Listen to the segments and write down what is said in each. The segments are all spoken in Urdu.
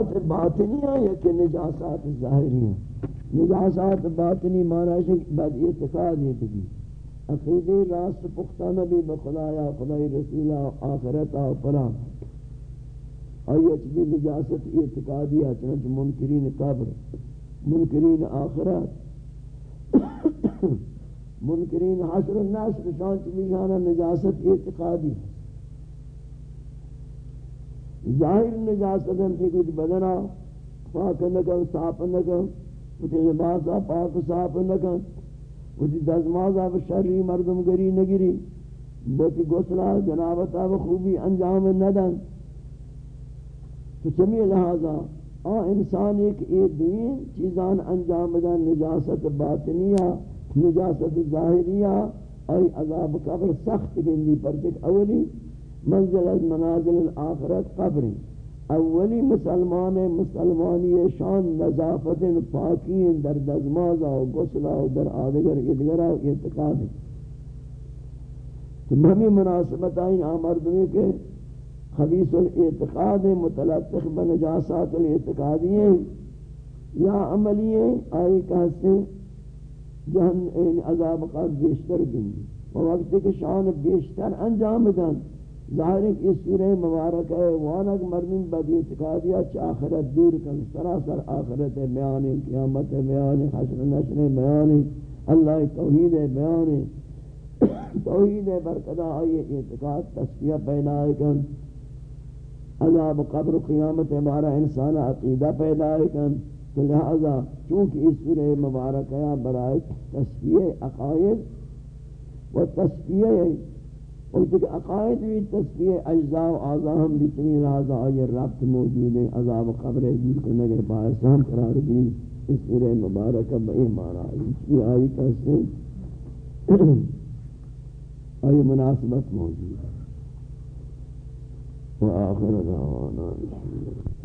نجاسات باطنی ہیں یا کہ نجاسات ظاہری ہیں؟ نجاسات باطنی معنی ہے کہ بد اعتقاد ہے بھی عقیدی راست پختہ نبی بخدایا خدای رسولہ آخرتا و پرام آیت بھی نجاست اعتقادی ہے، چنانچہ منکرین قبر منکرین آخرت۔ منکرین حشر الناس شانچ بھی جانا نجاست اعتقادی۔ ہے ظاہر نجاست ہم کی کچھ بدنا پاک نکن صاف نکن کچھ لباسا پاک صاف نکن کچھ دزمازا شرری مردم گری نگری بہتی گسلہ جنابتا و خوبی انجام ندن۔ تو چمی لہذا آ انسان ایک اے دوین چیزان انجام دن، نجاست باطنیہ نجاست ظاہریہ آئی عذاب قبر سخت گندی پر تک اولی۔ منزل از منازل الاخرت قبر اولی مسلمان مسلمانی شان نظافت پاکی در دزماز و غسل و در آدگر ادگر و اعتقاد تو ہمیں مناسبت آئین آمردمی کے خبیص الاعتقاد متلطخ بنجاسات الاعتقادی ہیں یا عملی ہیں آئی کہتے ہیں جہن عذاب قبر بیشتر گنی وقت کہ شان بیشتر انجام دن ظاہر ہے کہ سورہ مبارک ہے، وانک مردم بدی اعتقادیہ چ آخرت دور کن سراسر آخرت بیان قیامت بیان حشر نشر بیان اللہ توحید بیان توحید برقدا آئی اعتقاد تصفیہ پیدا کن۔ عذاب قبر قیامت ہمارا انسان عقیدہ پیدا کن۔ تو لہذا چونکہ اس سورہ مبارک ہے، برائے تصفیہ عقائد و تصفیہ وقت کہ عقائد بھی تصفیہ اجزاء و اعضاء ہم بتنی لہذا آئی ربط موجود ہے عذاب قبر دور کرنے کے باعث ہم قرار دی اس سورہ مبارکہ بئی مانا یہ آئی کہتے ہیں آئی مناسبت موجود. ہے وآخر دعوانا بسم الله.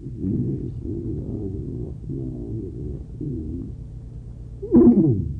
الرحمن الرحيم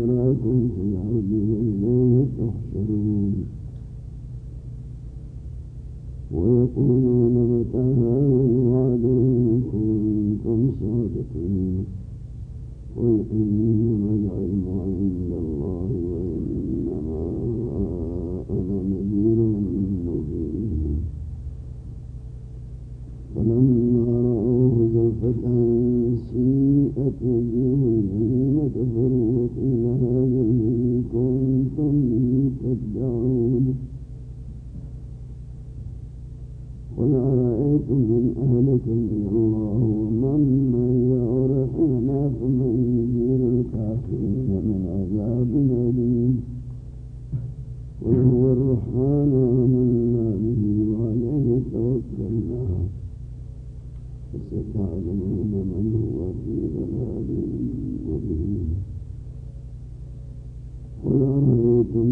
يراكم في الأرض وإليه تحشرون ويقولون متى هذا الوعد إن كنتم صادقين قل إنما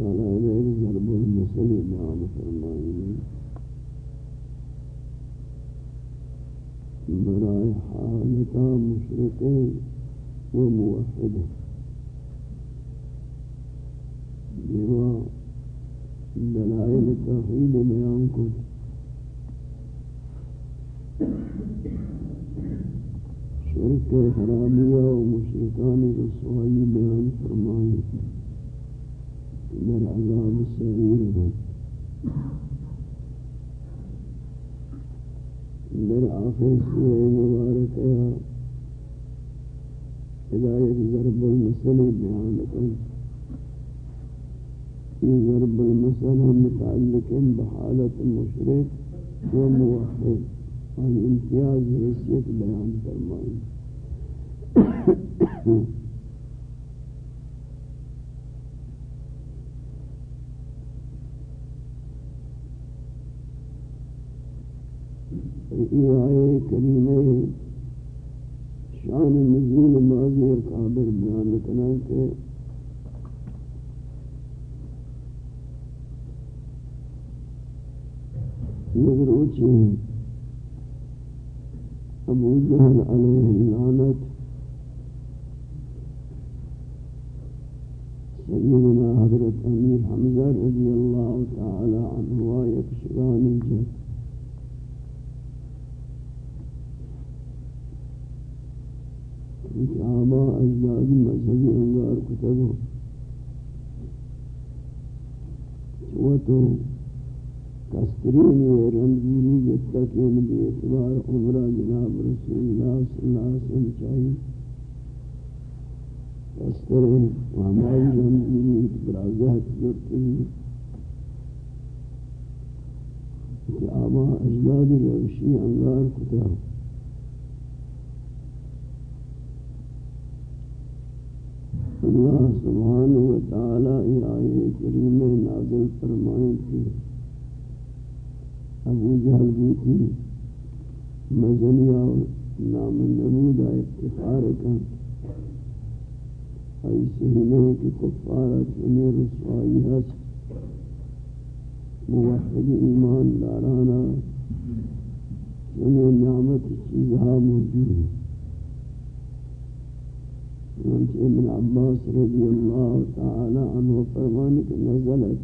تعالی غیر ضرب المثل بیان فرمائیں برائے حالتا مشرق و موحد یہ روچی أبو جہل علیہ اللعنت سیدنا حضرت امیر حمزہ رضی اللہ تعالی عنہ و جہد کہ ہی نہیں کہ کفارہ چنے رسوائی ہست موحد ایمان دارانا. چنے نعمت چیزہا موجود ہے ابن عباس رضی اللہ تعالی عنہ فرمانے کہ نزلت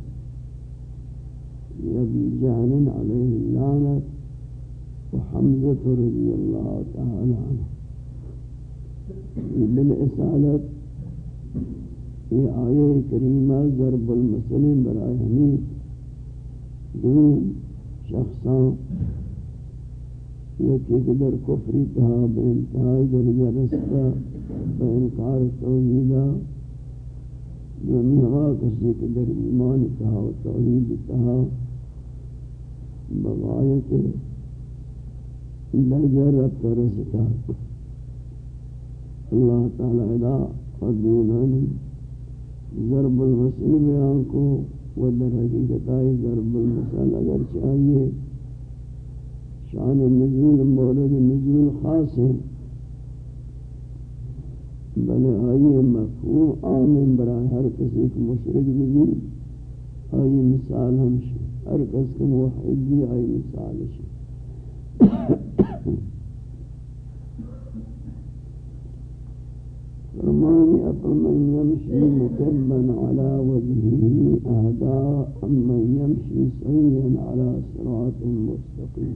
ابی جہل علیہ اللعنت وحمزة رضی اللہ تعالی عنہ. بالاسالت یہ آیہ کریمہ ضرب المسلم برائے ہمیں دون شخصان یکی کہ در کفری تہا بے انتہائی درجہ رستا بانکار توحیدا یعنی ہوا کسی کے در ایمان تہا و توحید تہا بغایت درجہ رب ترستا اللہ تعالی ادا قدونانی ضرب المسل بیان کو و در حقیقت آئی ضرب المسل اگر چاہیے شان النزول مورد نزول خاص ہے بلے آئی مفہوم عام برای ہر کسی کو مشرک بھی آئی مثال ہمشی ہر کس کو موحد بھی آئی مثال شی فرمانی افمن يمشي مكبا على وجهه أهداء أمن يمشي سويا على صراط مستقيم.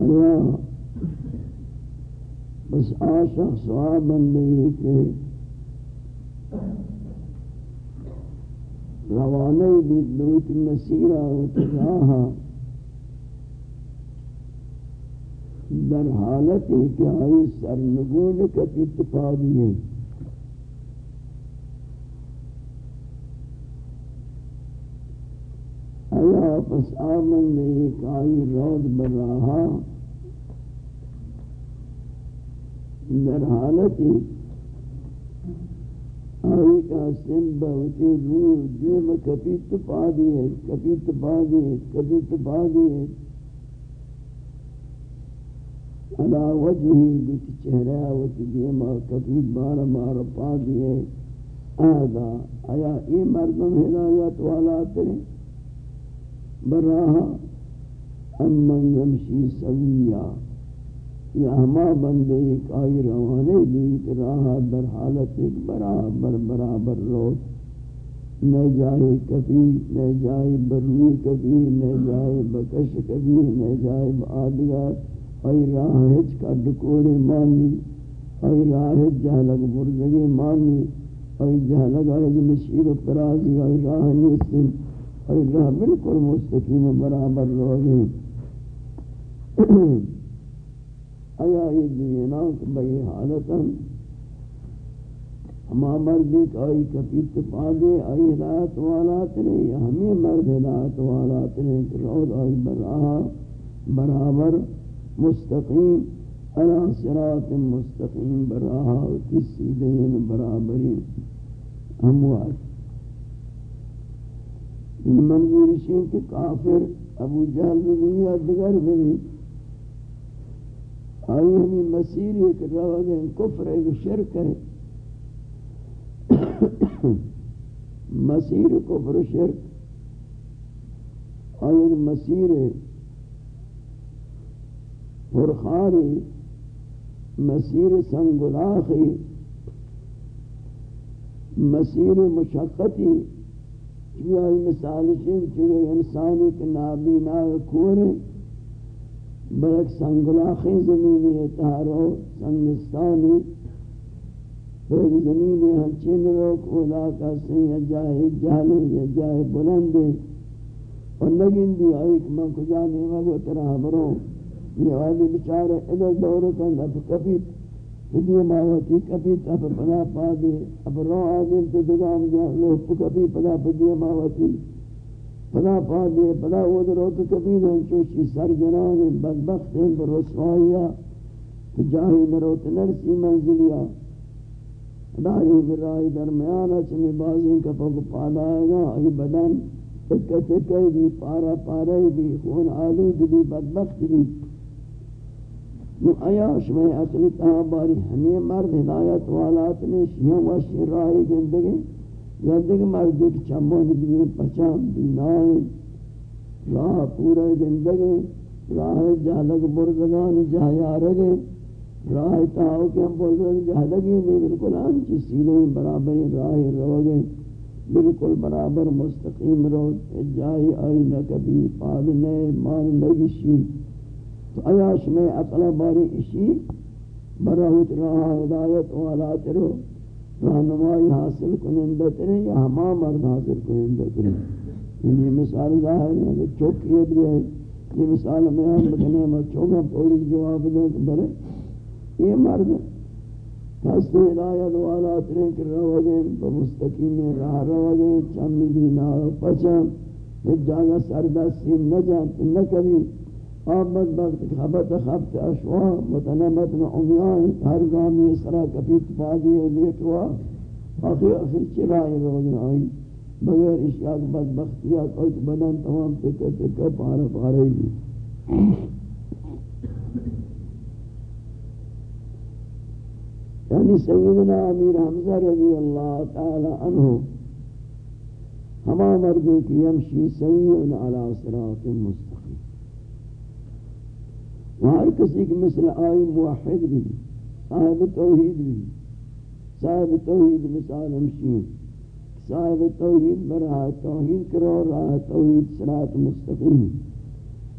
اللہ بس آشق سواب بندگی کے روانے بھی دوت مسیرہ و تراہا در حالت کہ آئی سرنگون کا اتفادی ہے۔ آیا پس آمن میں ایک آئی رود بر رہا۔ در حالتی آئی کا سن بہتی روح جو میں کبھی تپا دیئے کبھی تپا دیئے کبھی تپا دیئے علا وجہی بیت چہرہ وتی دیما کبھی بار بار پا دیئے آدھا، آیا یہ مردم ہدایت والا ترے؟ براہ امن یمشی سویہ۔ یا ہما بندے ایک آئی روانے بیت راہ در حالت ایک برابر برابر روت نہ جائے کبھی، نہ جائے بروی کبھی، نہ جائے بکش کبھی، نہ جائے بآدگار آئی راہ ہچ کا ڈکوڑے مانی آئی راہ ہچ جہلک برزگی مانی اور جہاں لگا ہے نشیر و پرازی اور راہ نیستن اور راہ بالکل مستقیم برابر روگیں آیا یہ دنیا بئی حالتا ہما مرد ایک آئی کپی اتفاقے آئی ہدایت والات نے یا ہمیں مرد ہدایت والات نے کہ رود آئی براہا برابر مستقیم علا صراط مستقیم براہا کسی دین برابری ہموات منظور شیئن کہ کافر ابو جہل بھی یا دگر بھی آئی ہمیں مسیر ایک روگ ہے کفر ایک شرک ہے. مسیر کفر شرک. آئی مسیر ہے. فرخاری مسیر سنگلاخی، مسیر مشقتی یہ آئی مثال چونکہ انسانی کے نابینا کورے برک سنگلاخی زمینی اتحارو سنگستانی برک زمینی ہنچین روک اولا کا سی یا جائے جہلے یا جائے بلندے اور لگن دی آئی کہ میں کجا نیمہ کو ترہ برو یہ آدھی بچارے ادھر دور کن اب کبھی یہ ماوتی کبھی تب پنا پا دے اب رو آدم تو دگام جا لوگ کبھی پنا پا دے ماوتی پدا پا دے پدا وہ درو تو کبھی نہیں چوشی سر جنان بدبخت ہیں پر رسوائیا جاہی نروت نرسی منزلیا، داری برائی درمیانا چمی بازیں کپا کو پادا آئے گا ای بدن، تکہ تکہ بھی، پارا پارا بھی، خون آلود بھی، بدبخت بھی۔ نو آیاش میں اصلی تہا باری ہمیں مرد ہدایت والات نے شیعہ و شرائی گندگی یا دیکھ مرد ایک چمون بھی پچام بینائیں، راہ پورا گندگے راہ جہلک برزگان جہیارگے راہ تاؤ کے ہم بول رہے جہلگی نہیں، بالکل آنچی سیلے برابر راہ روگے بالکل برابر مستقیم رو، جائی آئی نہ کبھی پاد نئے مان نگشی تو ایاش میں اقلا باری اشی براہت راہ ہدایت والا ترو رہنمائی حاصل کنندت رہے یا ہما مرد حاصل کنندت رہے یعنی یہ مثال ظاہر ہے کہ چوکیت بھی ہے۔ یہ مثال میں ہم بکنے میں چوکا پوری جواب دیں کہ برے۔ یہ مرد ہستے ہدایت والا ترے کر روگے بمستقیم راہ روگے چمی دینا پچا جاگا سردستی نہ جانت نہ کبھی آمد بغت خبت خبت اشوا متنمت عمیان ہر گامی سرا کپیت پادی لیٹوا آخر آخر چرائی روزن آئی. بغیر اشیاء بدبختیہ کوئی بدن تمام تکہ تکہ پارا پارا ہی۔ یعنی سیدنا امیر حمزہ رضی اللہ تعالی عنہ ہما مردوں کی یمشی سویعن علی صراط مستقیم۔ ہر کسی کی مثل آئی موحد بھی، صاحب توحید بھی، صاحب توحید مثال ہمشین صاحب توحید براہ توحید کرو راہ توحید صراط مستقیم۔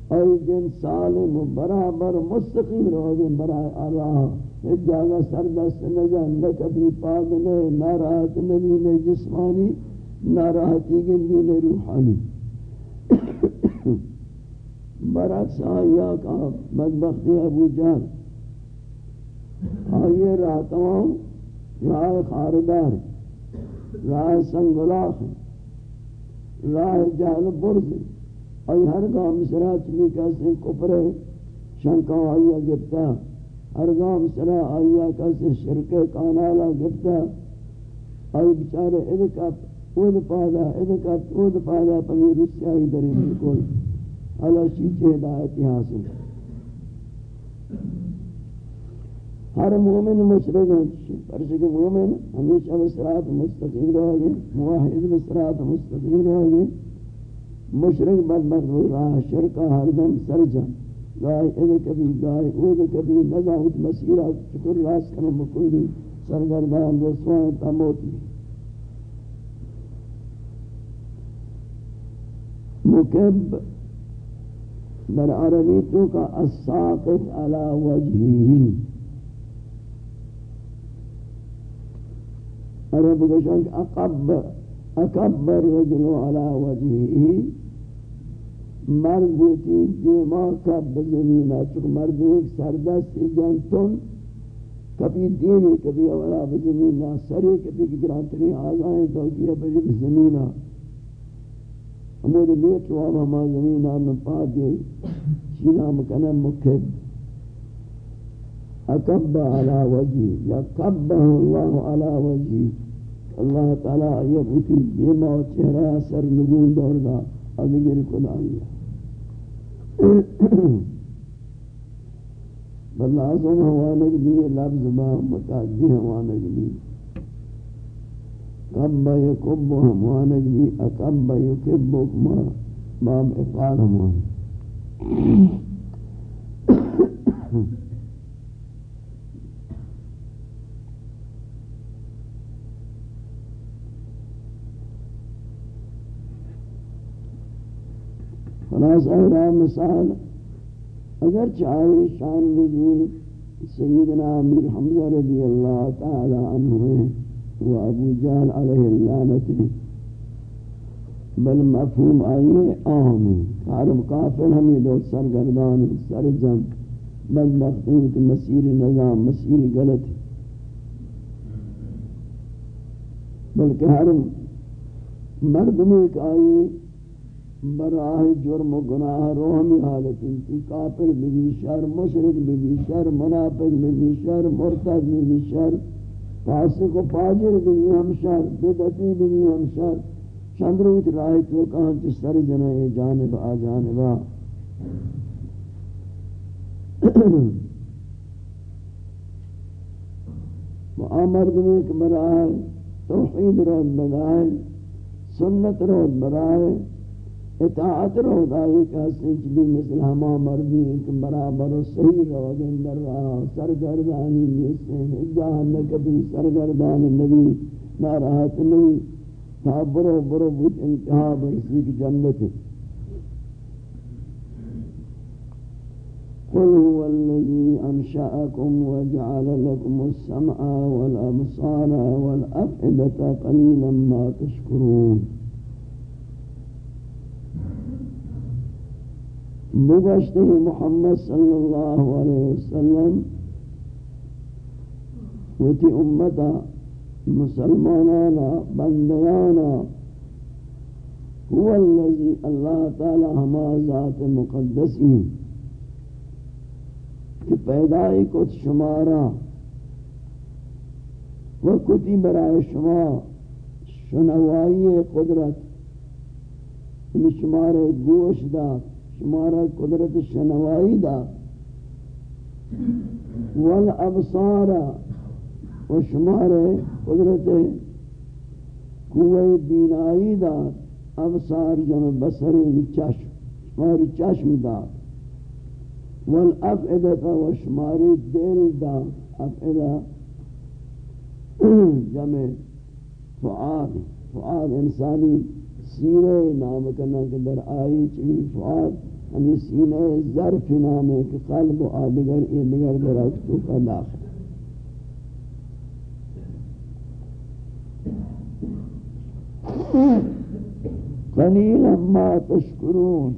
اور جن سالم برابر مستقیم رہو گے براہ راہ ایک جاگہ سردست نجان نہ کبھی پاد نہ ناراحت نبی نے جسمانی، ناراحتی گندی نے روحانی۔ برعکس آیا کا بدبختی ابو جہل۔ آئیے راہ تمام، راہ خاردار راہ سنگلاخ راہ جہل برز آئی ہر گاہ مصرہ چلی کیسے کپرے شنکا آئیا گفتا ہر گاہ مصرہ آئیا کیسے شرک کانالا گفتا آئی بچارے ادھکا اود پادا ادھکا اود پادا پنیر اس سے آئی درے بالکل اللہ چیز ہدایت حاصل؟ ہر مومن مشرق ہے پرچہ مومن ہمیشہ بسرات مستقیم رہو گے موحد بسرات مستقیم رہو گے مشرق بدبخت ہو رہا شرکہ ہر دم سرجم گائے ادھے کبھی گائے ادھے کبھی نظامت مسیرہ شکر راس کرم بکلی سرگردان رسوان تموت مکب در عربی تو کا الساقط على وجهه. عرب گشن اقب اکبر رجل على وجهه. مرد کی دیما کب زمین چک مرد ایک سردست جنتون کبھی دینی کبھی اولا بزمین سری کبھی گرانتری آزائیں تو کیا بجی بزمین ہمیں لیٹ واب ہما زمین آن پا دے شینا مکنہ مکب اکب علی وجی یا کبہ اللہ علی وجی اللہ تعالی یہ بوتی بیما و چہرہ سر نگون دور دا۔ ادگر کل آئیہ بلازم ہوانک بھی لفظ با متعدی ہوانک بھی قب یکب ہوانک بھی اقب یکب ما باب افعال ہوانک خلاص اہرہ مثال، اگر چاہے شان نزول سیدنا امیر حمزہ رضی اللہ تعالی عنہ و ابو جہل علیہ اللعنت بل مفہوم آئیے آمی عرب کافر ہمیں لوگ سرگردان سر سرجم بدبختین کی مسیر نظام، مسیر غلط بلکہ ہر مرد میں ایک آئی براہ جرم و گناہ روحمی حالت انتی کافر بھی شر، مشرک بھی شر، منافق بھی شر، مرتد بھی شر۔ فاسق و فاجر بھی ہم شر بدعتی بھی ہم شر چندروت راہ تو کہاں جس سر جنہ جانب آ جانبا و آمرد میں ایک براہ توحید رود بگائے سنت رود برائے اطاعت رو دائی کا سنچلی مثل ہما مردی ایک برابر صحیح رو اگر رہا سرگردانی نیسے جاہ نکبی سرگردان نبی ناراحت نبی. تا برو برو بود انتہا برسی کی جنت. قل هو الذي أنشأكم وجعل لكم السمع والأبصار والأفئدة قليلا ما تشكرون بگشتے محمد صلی اللہ علیہ وسلم وتی امتا مسلمانانا بندیانا هو الذي اللہ تعالی ہما ذات مقدسی کہ پیدائی کت شمارا و کتی برای شما شنوائی قدرت شمار گوش داد۔ شمارا قدرت شنوائی دا. والابصار و شمارا قدرت قوه بینائی دا. ابصار جمع بصر چشم شما چشم دا. والافئدة و شما دل دا. افئدة جمع فعال فعال انسانی سینے نام کرنا کہ در آئی چوی فعاد ہمیں سینے ظرف نام ہے کہ قلب و آدگر یہ دگر در اکتو کا داخل قلیلا ما تشکرون۔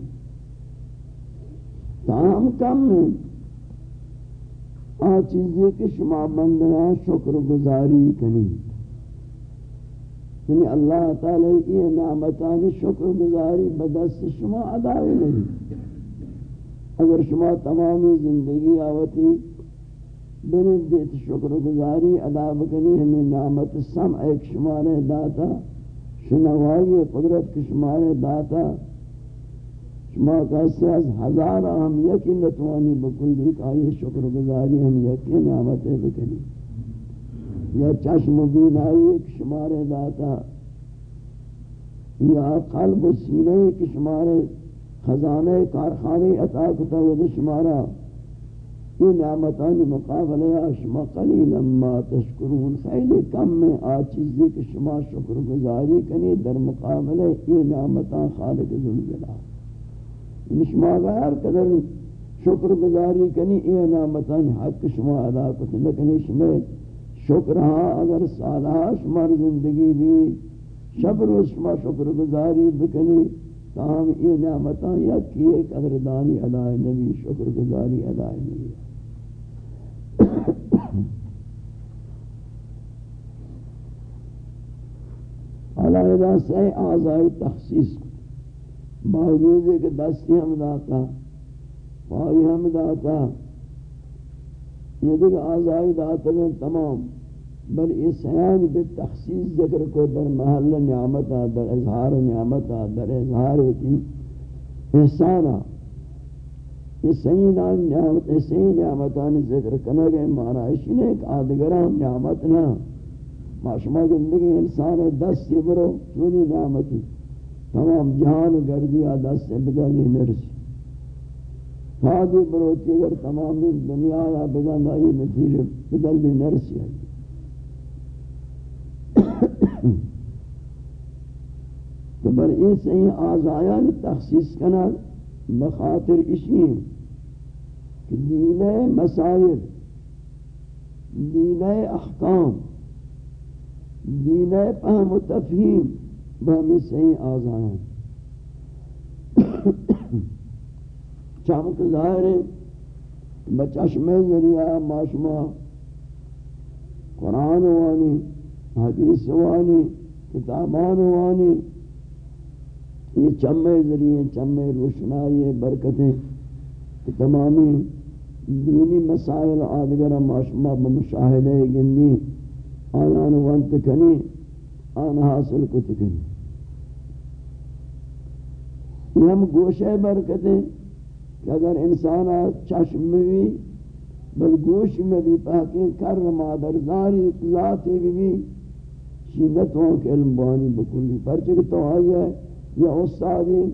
تام کم ہے۔ آ چیزیں کہ شما بندنا شکر گزاری کنی یعنی اللہ تعالی یہ نعمتان شکر گزاری بدست شما ادائی نہیں۔ اگر شما تمامی زندگی آوتی بنید دیت شکر گزاری ادا بکنی ہمیں نعمت سمع ایک شمار داتا شنوائی قدرت کی شمار داتا، شما کہتے از ہزار ہم یکی نتوانی بکل دیکھ آئی شکر گزاری ہم یکی نعمت بکنی۔ یا چشم بینائی ایک شمار داتا یا قلب و سینے ایک شمار خزانے کارخانے عطا کتا و شمارا. یہ نعمتان مقابلہ یا شما قلیلا ما تشکرون. خیلی کم میں آ چیزی کہ شما شکر گزاری کنی در مقابلہ یہ نعمتان خالق ذوالجلال یعنی شما غیر قدر شکر گزاری کنی، یہ نعمتان حق شما ادا کتا. نکنی شما شکر ہاں اگر سالاش مر زندگی بھی شب روز شما شکر گزاری بکنی تاہم یہ نعمتاں یکی ایک قدردانی ادائے نبی، شکر گزاری ادائے نبی۔ علیہ سے آزائی تخصیص۔ باوجود ہے کہ دستی ہم داتا پائی ہم داتا۔ یہ دیکھ آزائی داتا تمام۔ بل اسیان بے تخصیص ذکر کو در محل نعمتا در اظہار نعمتا در اظہار ہوتی احسانا یہ سیدان نعمت سید نعمتان ذکر کرنا گئے مانا اسی نے ایک آدگران نعمت نہ۔ معشمہ زندگی انسان دست سے برو، چونی نعمتی۔ تمام جہان گردیا دست سے بدلی نرسی فادی بروتی اگر تمام دنیا یا بدلی نتیجے بدلی نرسی ہے۔ تو بر اس این آزایان تخصیص کنا بخاطر اشی کہ دین مسائل دین احکام دین فهم و تفہیم بہمی صحیح آزایان چمک ظاہر ہے بچشم ذریعہ معشمہ قرآن وانی، حدیث وانی، کتابان وانی یہ چمے ذریعے، چمے روشنائی، برکتیں کہ تمامی دینی مسائل آدگر معشمہ بمشاہدہ گندی آیان وانت کنی آن حاصل کت کنی یہ ہم گوشہ برکتیں کہ اگر انسان چشم بھی، بل گوش میں بھی پاکیں کر مادرزاری ذاتی بھی بھی شیدت ہوں کہ علم بانی بکلی۔ پرچہ تو آئی ہے یا استادی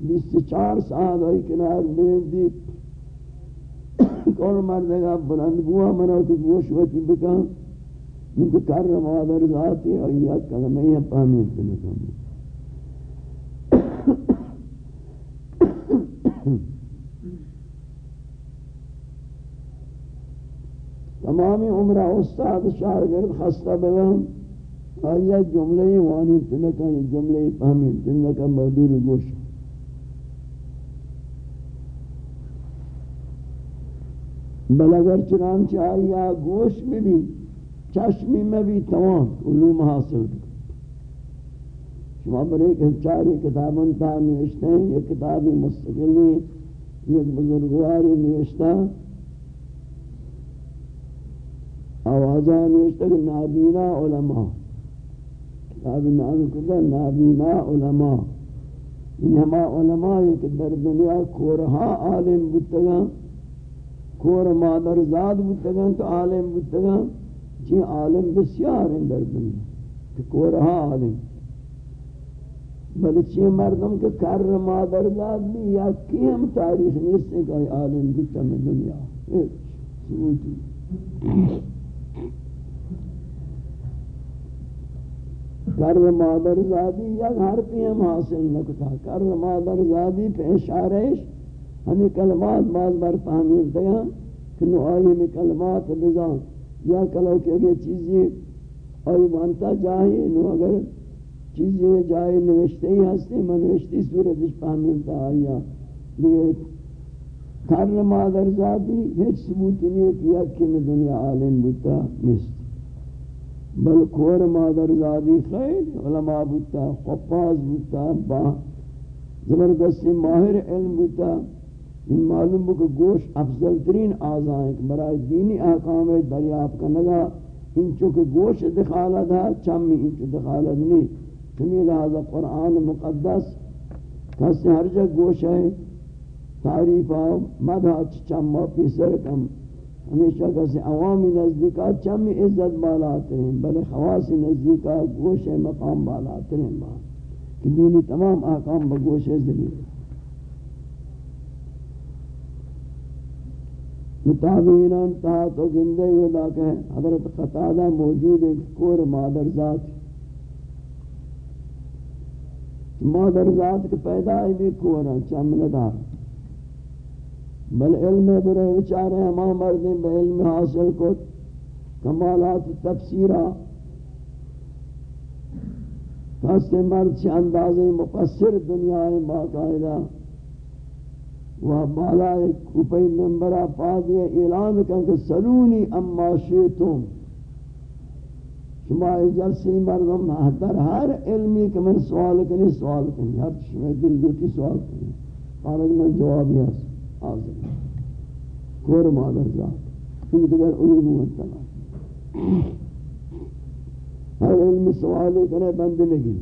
بیس چار سال آئی کنار بین دی کون مردگا بلند بوا منا کہ گوش وقتی بکا ان کو کر مادر ذاتی آئی ہے کلمہ یہ پاہمین تنکا تمامی عمرہ استاد شاگرد خستہ بگم آیا جملے وانی تنکا یہ جملے فہمین تنکا مدور گوش۔ بل اگر چنانچہ آیا گوش میں بھی، چشمی میں بھی تمام علوم حاصل۔ شما پر ایک چاری کتابوں تا نوشتے ہیں یہ کتابی مستقلی ایک بزرگواری نوشتہ۔ آوازہ نوشتہ کہ نابینا علماء۔ کتاب نام کتا نابینا علماء. این ہما علماء کہ در دنیا کورہا عالم بودتگا کور مادر زاد بودتگا تو عالم بودتگا چی عالم بسیار ہیں در دنیا. کہ کورہا عالم. بلے چی مردم کہ کر مادر زاد بھی یا کی ہم تاریخ نیستے کہ عالم بودتا میں دنیا سوچی کر مادر زادی یا گھر پہ ہم حاصل نکتا، کر مادر زادی پہ اشارش ہمیں کلمات بعض بار فہمین دیا کہ نو آئی میں کلمات بزان۔ یا کلو کہ اگر چیزی آئی مانتا جاہی، نو اگر چیزی جاہی نوشتے ہی ہستے میں نوشتی صورتش فہمین تا آیا۔ لیکن کر مادر زادی ہیچ ثبوت نہیں کیا کہ دنیا عالم بتا نست بل کور مادر زادی خیر، علماء بودتا، خفاظ بودتا، با زبردست ماہر علم بودتا۔ ان معلوم بو کہ گوش افضل ترین آزائیں برای دینی احکام دریافت کرنگا ان چونکہ گوش دخالت ہے، چمی ان چو دخالت نہیں چمی لہذا قرآن مقدس کسی ہر جگہ گوش ہے تعریفہ مدہ چمہ پیسر کم ہمیشہ کسی عوامی نزدیکات چمی عزت بالاتے ہیں، بلے خواص نزدیکات گوش مقام بالاتے ہیں کہ دینی تمام احکام بگوش ذریعے متابعینان تہا تو گندے ہوئے کہ حضرت قطادہ موجود ایک کور مادر ذات۔ مادر ذات کے پیدا ہی بھی کورا چمندار بل علم برے بچارے ہم مردیں بے علم حاصل کو کمالات تفسیرہ کس مرد چھ اندازے مقصر دنیا باقاعدہ و بالا کوپی منبرہ پا دیا اعلان کن کہ سلونی اما شیطم شما جلسی مردم در ہر علمی کہ من سوال کنی سوال کنی. ہر شما دل دوتی سوال کنی. قالت من جوابی ہے حاضر کور مادر ذات. ان دیگر علوم منتنا ہر علم سوالی کنے بند لگی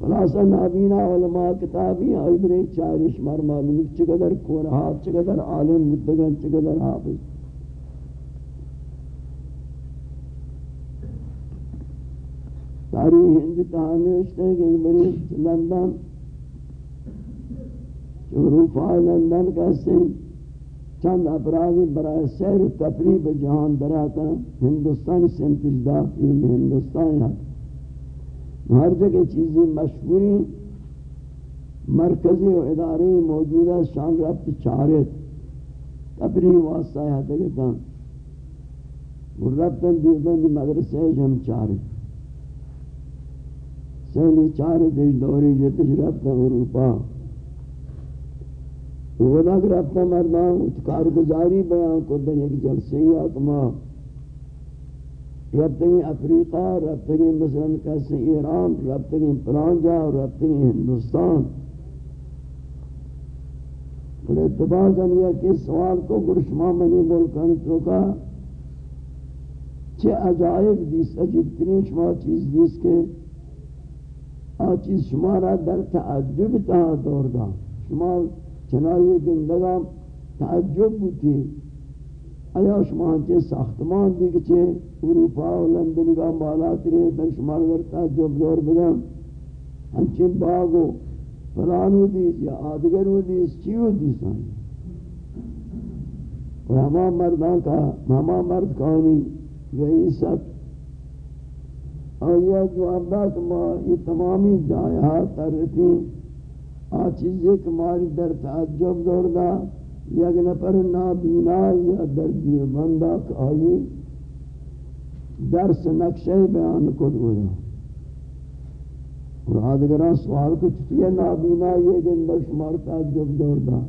خلاصہ نابینا علماء کتابی آئی برے چارش مر معلوم چقدر کورہات چقدر عالم مدگن، چقدر حافظ. تاریخ ہند تحانیشتے ہیں کہ بری لندن روفا لندن کا سن چند افرادی برای سیر و تفریب جہان دراتا ہندوستان سمتش دا یہ ہندوستان ہے ہر جگہ چیزیں مشہوری مرکزی و اداری موجودہ شان ربط چارت تفریح واسطہ ہے دکتا ربطن دیدن دی مدرسے ہم چارت سیلی چارت اس دوری جتش ربطن اروپا. ودا ربطہ مردان کارگزاری بیان کو دن ایک جلسی آتما ربطگی افریقہ ربطگی مثلا کسی ایران ربطگی پرانجا ربطگی ہندوستان. اور اتباقا یہ کہ سوال کو گرشما منی ملکان چوکا چه عجائب دیس، عجیب ترین شما چیز دیس کے آ چیز شما را در تعجب تا دور دا شما چنائی گندگا تعجب بوتی آیا شما ہنچے ساختمان دیکھ چھے اروپا و لندن کا بالا ترے تک شما در تعجب دور بدن ہنچے باغو فلانو دیس یا آدگرو دیس چیو دیس آئی اور ہما مردان کا، ہما مرد کہانی رئیست آیا جواب دا کہ ما یہ تمامی جائے ترتی ہاں، آ چیزیں کماری در تعجب دور دا یک نفر نابینا یا در دیوبندہ کہ آئی درس نقشہ بیان کو دویا اور آدگران سوال کو چطور نابینا یہ گندہ شمار تعجب دور دا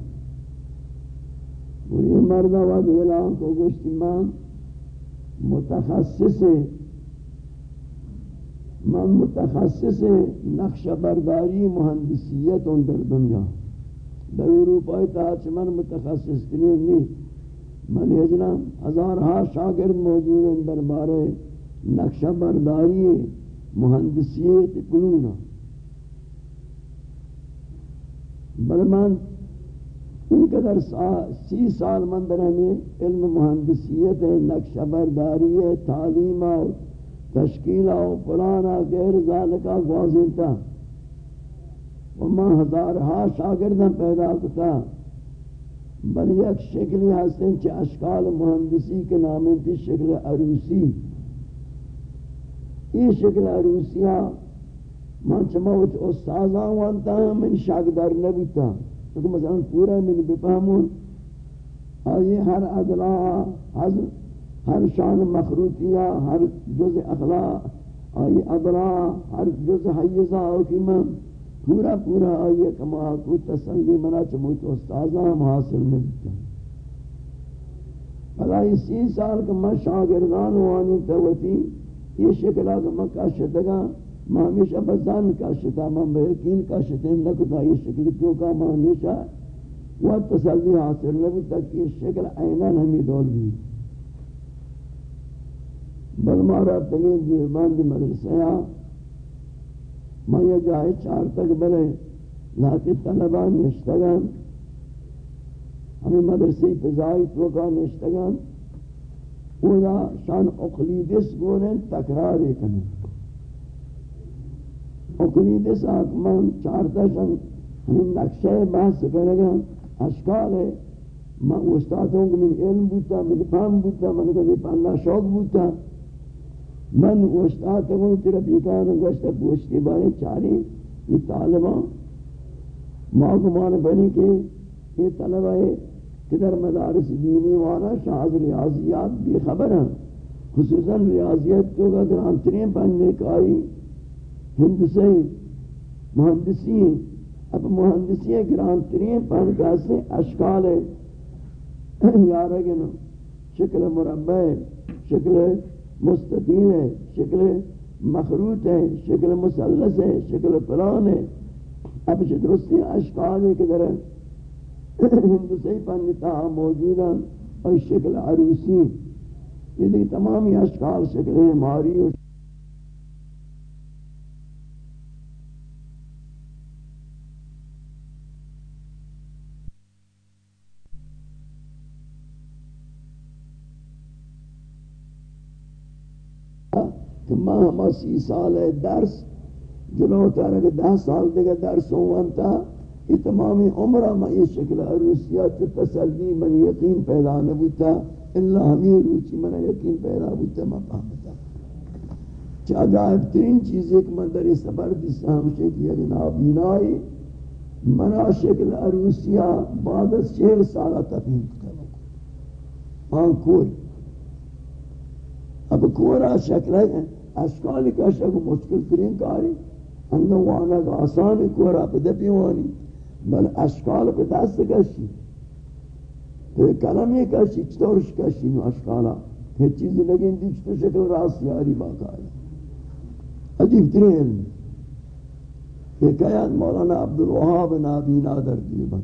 اور یہ مردہ وقت اعلان کو گوشتی ماں، متخصص من متخصص نقش برداری مهندسیت در دنیا. در اروپا تا من متخصص کنیم نہیں من ہجنا ہزارها شاگرد موجود ہیں در بارے نقش برداری مهندسیت قلونا بل من ان قدر سی سال من در ہمیں علم مهندسیت نقش برداری تعلیم اور تشکیل و پرانا غیر ذالکا واضح و ما ہزارہا شاگردن پیدا کتا۔ بل یک شکلی ہستن چھ اشکال مہندسی کے نام تی شکل عروسی۔ یہ شکل عروسیہ من چموت استازان وانتا من شاگدار نبیتا۔ تو مثلا پورا من بفهمون آئی ہر ادلا حضر ہر شان مخروطیہ، ہر جز اخلاق آئی ابرا ہر جز حیزہ اوکیمہ پورا پورا آئی کما کو تسلی منا چموت استاذہ ہم حاصل نبتا بلا اسی سال کا میں شاگردان وانی توتی، یہ شکلہ کا میں کاشتگا میں ہمیشہ بزان کاشتا میں بیقین کاشتیں نکتا، یہ شکل کیوں کا میں ہمیشہ وہ تسلی حاصل نبتا کہ یہ شکل اینان ہمیں دول بھی۔ بل مارا تگین دیوبان دی مدرسے آ میں یہ جائے چار تک بلے، لاتی طلبہ نشتگان۔ ہمیں مدرسی فضائی توکا نشتگان۔ اولا شان اقلیدس گولن تکراری کنن۔ اقلیدس آکمان چارتا شان ہمیں نقشہ بحث کرنگا اشکال ہے میں استادوں کو من علم بوتا، من فهم بوتا، من کبھی پانا شوق بوتا۔ من گوشتا تو تیرا بیکان گوشتا پوچھتی بارے چاری، یہ طالبان ما گمان بنی کہ یہ طلبہ کہ در مدارس دینی والا شاہد ریاضیات بھی خبر ہیں۔ خصوصاً ریاضیت تو کا گرانترین پڑھنے کا آئی ہندسی مہندسی، اب مہندسی گرانترین پڑھ کا سے اشکال ہے۔ یارگن شکل مربع، شکل مستطیل ہے، شکل مخروط ہے، شکل مسلس ہے، شکل پلان ہے۔ اب درستی اشکال ہے کہ در ہندسی پنتا موجود ہیں اور شکل عروسی یہ دیکھ تمامی اشکال، شکل ہیں ماری اور کہ ماں ہما سی سال ہے درس، جلو تارا کہ دہ سال دیگا درس ہوانتا یہ تمامی عمرہ میں یہ شکل عروسیات تسلی من یقین پیدا نبوتا، اللہ ہمیں روچی من یقین پیدا بوتا میں پاہمتا چاہ جائب ترین چیز ایک من در اس سفر دیسا ہمشے کیا جناب بینائی منا شکل یعنی عروسیہ بعد از چہر سالہ تفہیم کرو۔ آن کوئی۔ اب کورا شکل ہے۔ اشکال کشک و مشکل ترین کاری. انو وانا آسان کورا بده پیوانی بل اشکال به دست کشی. تو کلم یک کشی چطورش کشی نو اشکالا. هیچ چیزی لگین دیش تو شکل راست یاری باقایا عجیب ترین. علم حکایت مولانا عبدالوهاب نابینا در دیبن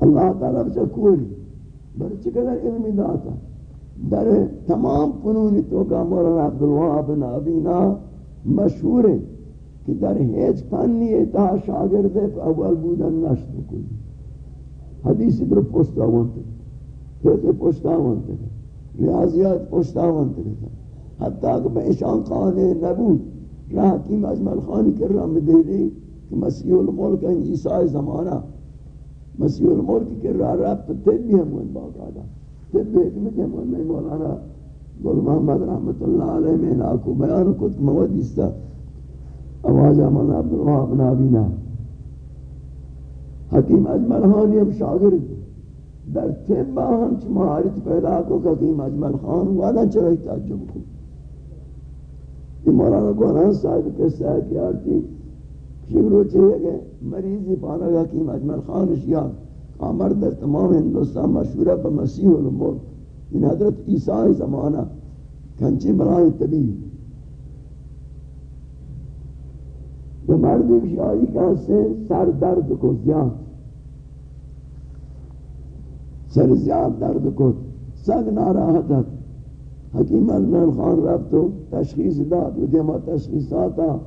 اللہ تعالی بچا کوری. برای چقدر علمی داتا؟ در تمام فنون تو کا مولانا عبدالوحاب نابینا مشہور ہے کہ در ہیچ فنی اتحا شاگرد اول بودن نشت بکلی حدیث در پشتا وانتے فیت پشتا وانتے ریاضیات پشتا وانتے حتیٰ کہ میں اشان قانے نبود رہا حکیم اجمل خانی کر رہا میں دے کہ مسیح الملک ہے عیسیٰ زمانہ مسیح الملک کر رہا رب تو تب بھی ہم ان باقاعدہ تب بھی حکمت ہم میں مولانا گل محمد رحمت اللہ علیہ میں لاکھو بیان کت موادیستا آواز عمل عبدالوہاب نابینا حکیم اجمل خانی ہم شاگرد در تیبا ہم چی مہارت پیدا کو حکیم اجمل خان وادا چرہی تعجب کو، یہ مولانا گوھران صاحب کے ساتھ کیا تھی شکرو چاہیے کہ مریضی پانا گا حکیم اجمل خان اشیاء آمر در تمام هندوستان مشهوره به مسیح الامور این حضرت عیسی زمانه کنچی برای طبیب. و مردم شایی کسی سر درد کو زیاد. سر زیاد درد کو سگ ناراحت است حکیم اجمل خان رفت و تشخیص داد. و دیما تشخیصاتا.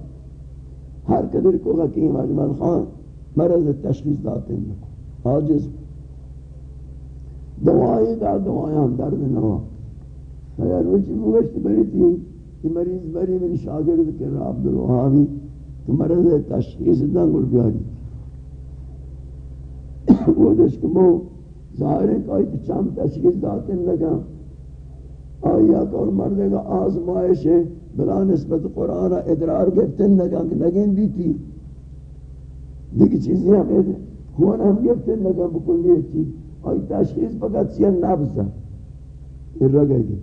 هر قدر کو حکیم اجمل خان مرض تشخیص داد ہیں آجز دوائی دا دوائیاں درد نوا اگر روچی بوشت بری تھی کہ مریض بری من شاگرد کے رب عبدالوحاوی کہ مرض تشخیص دن گل بیاری. وہ دس کہ وہ ظاہر ہے کہ آئی چند تشخیص داتے لگا. آیا کہ اور مردے کا آزمائش ہے، بلا نسبت قرآن ادرار گفتن لگا کہ لگیں دی تھی. دیکھ چیزیں ہمیں خون ہم گفتن لگا بکلی چیز آئی تشخیص فقط سیا نبز ہے یہ رگے گی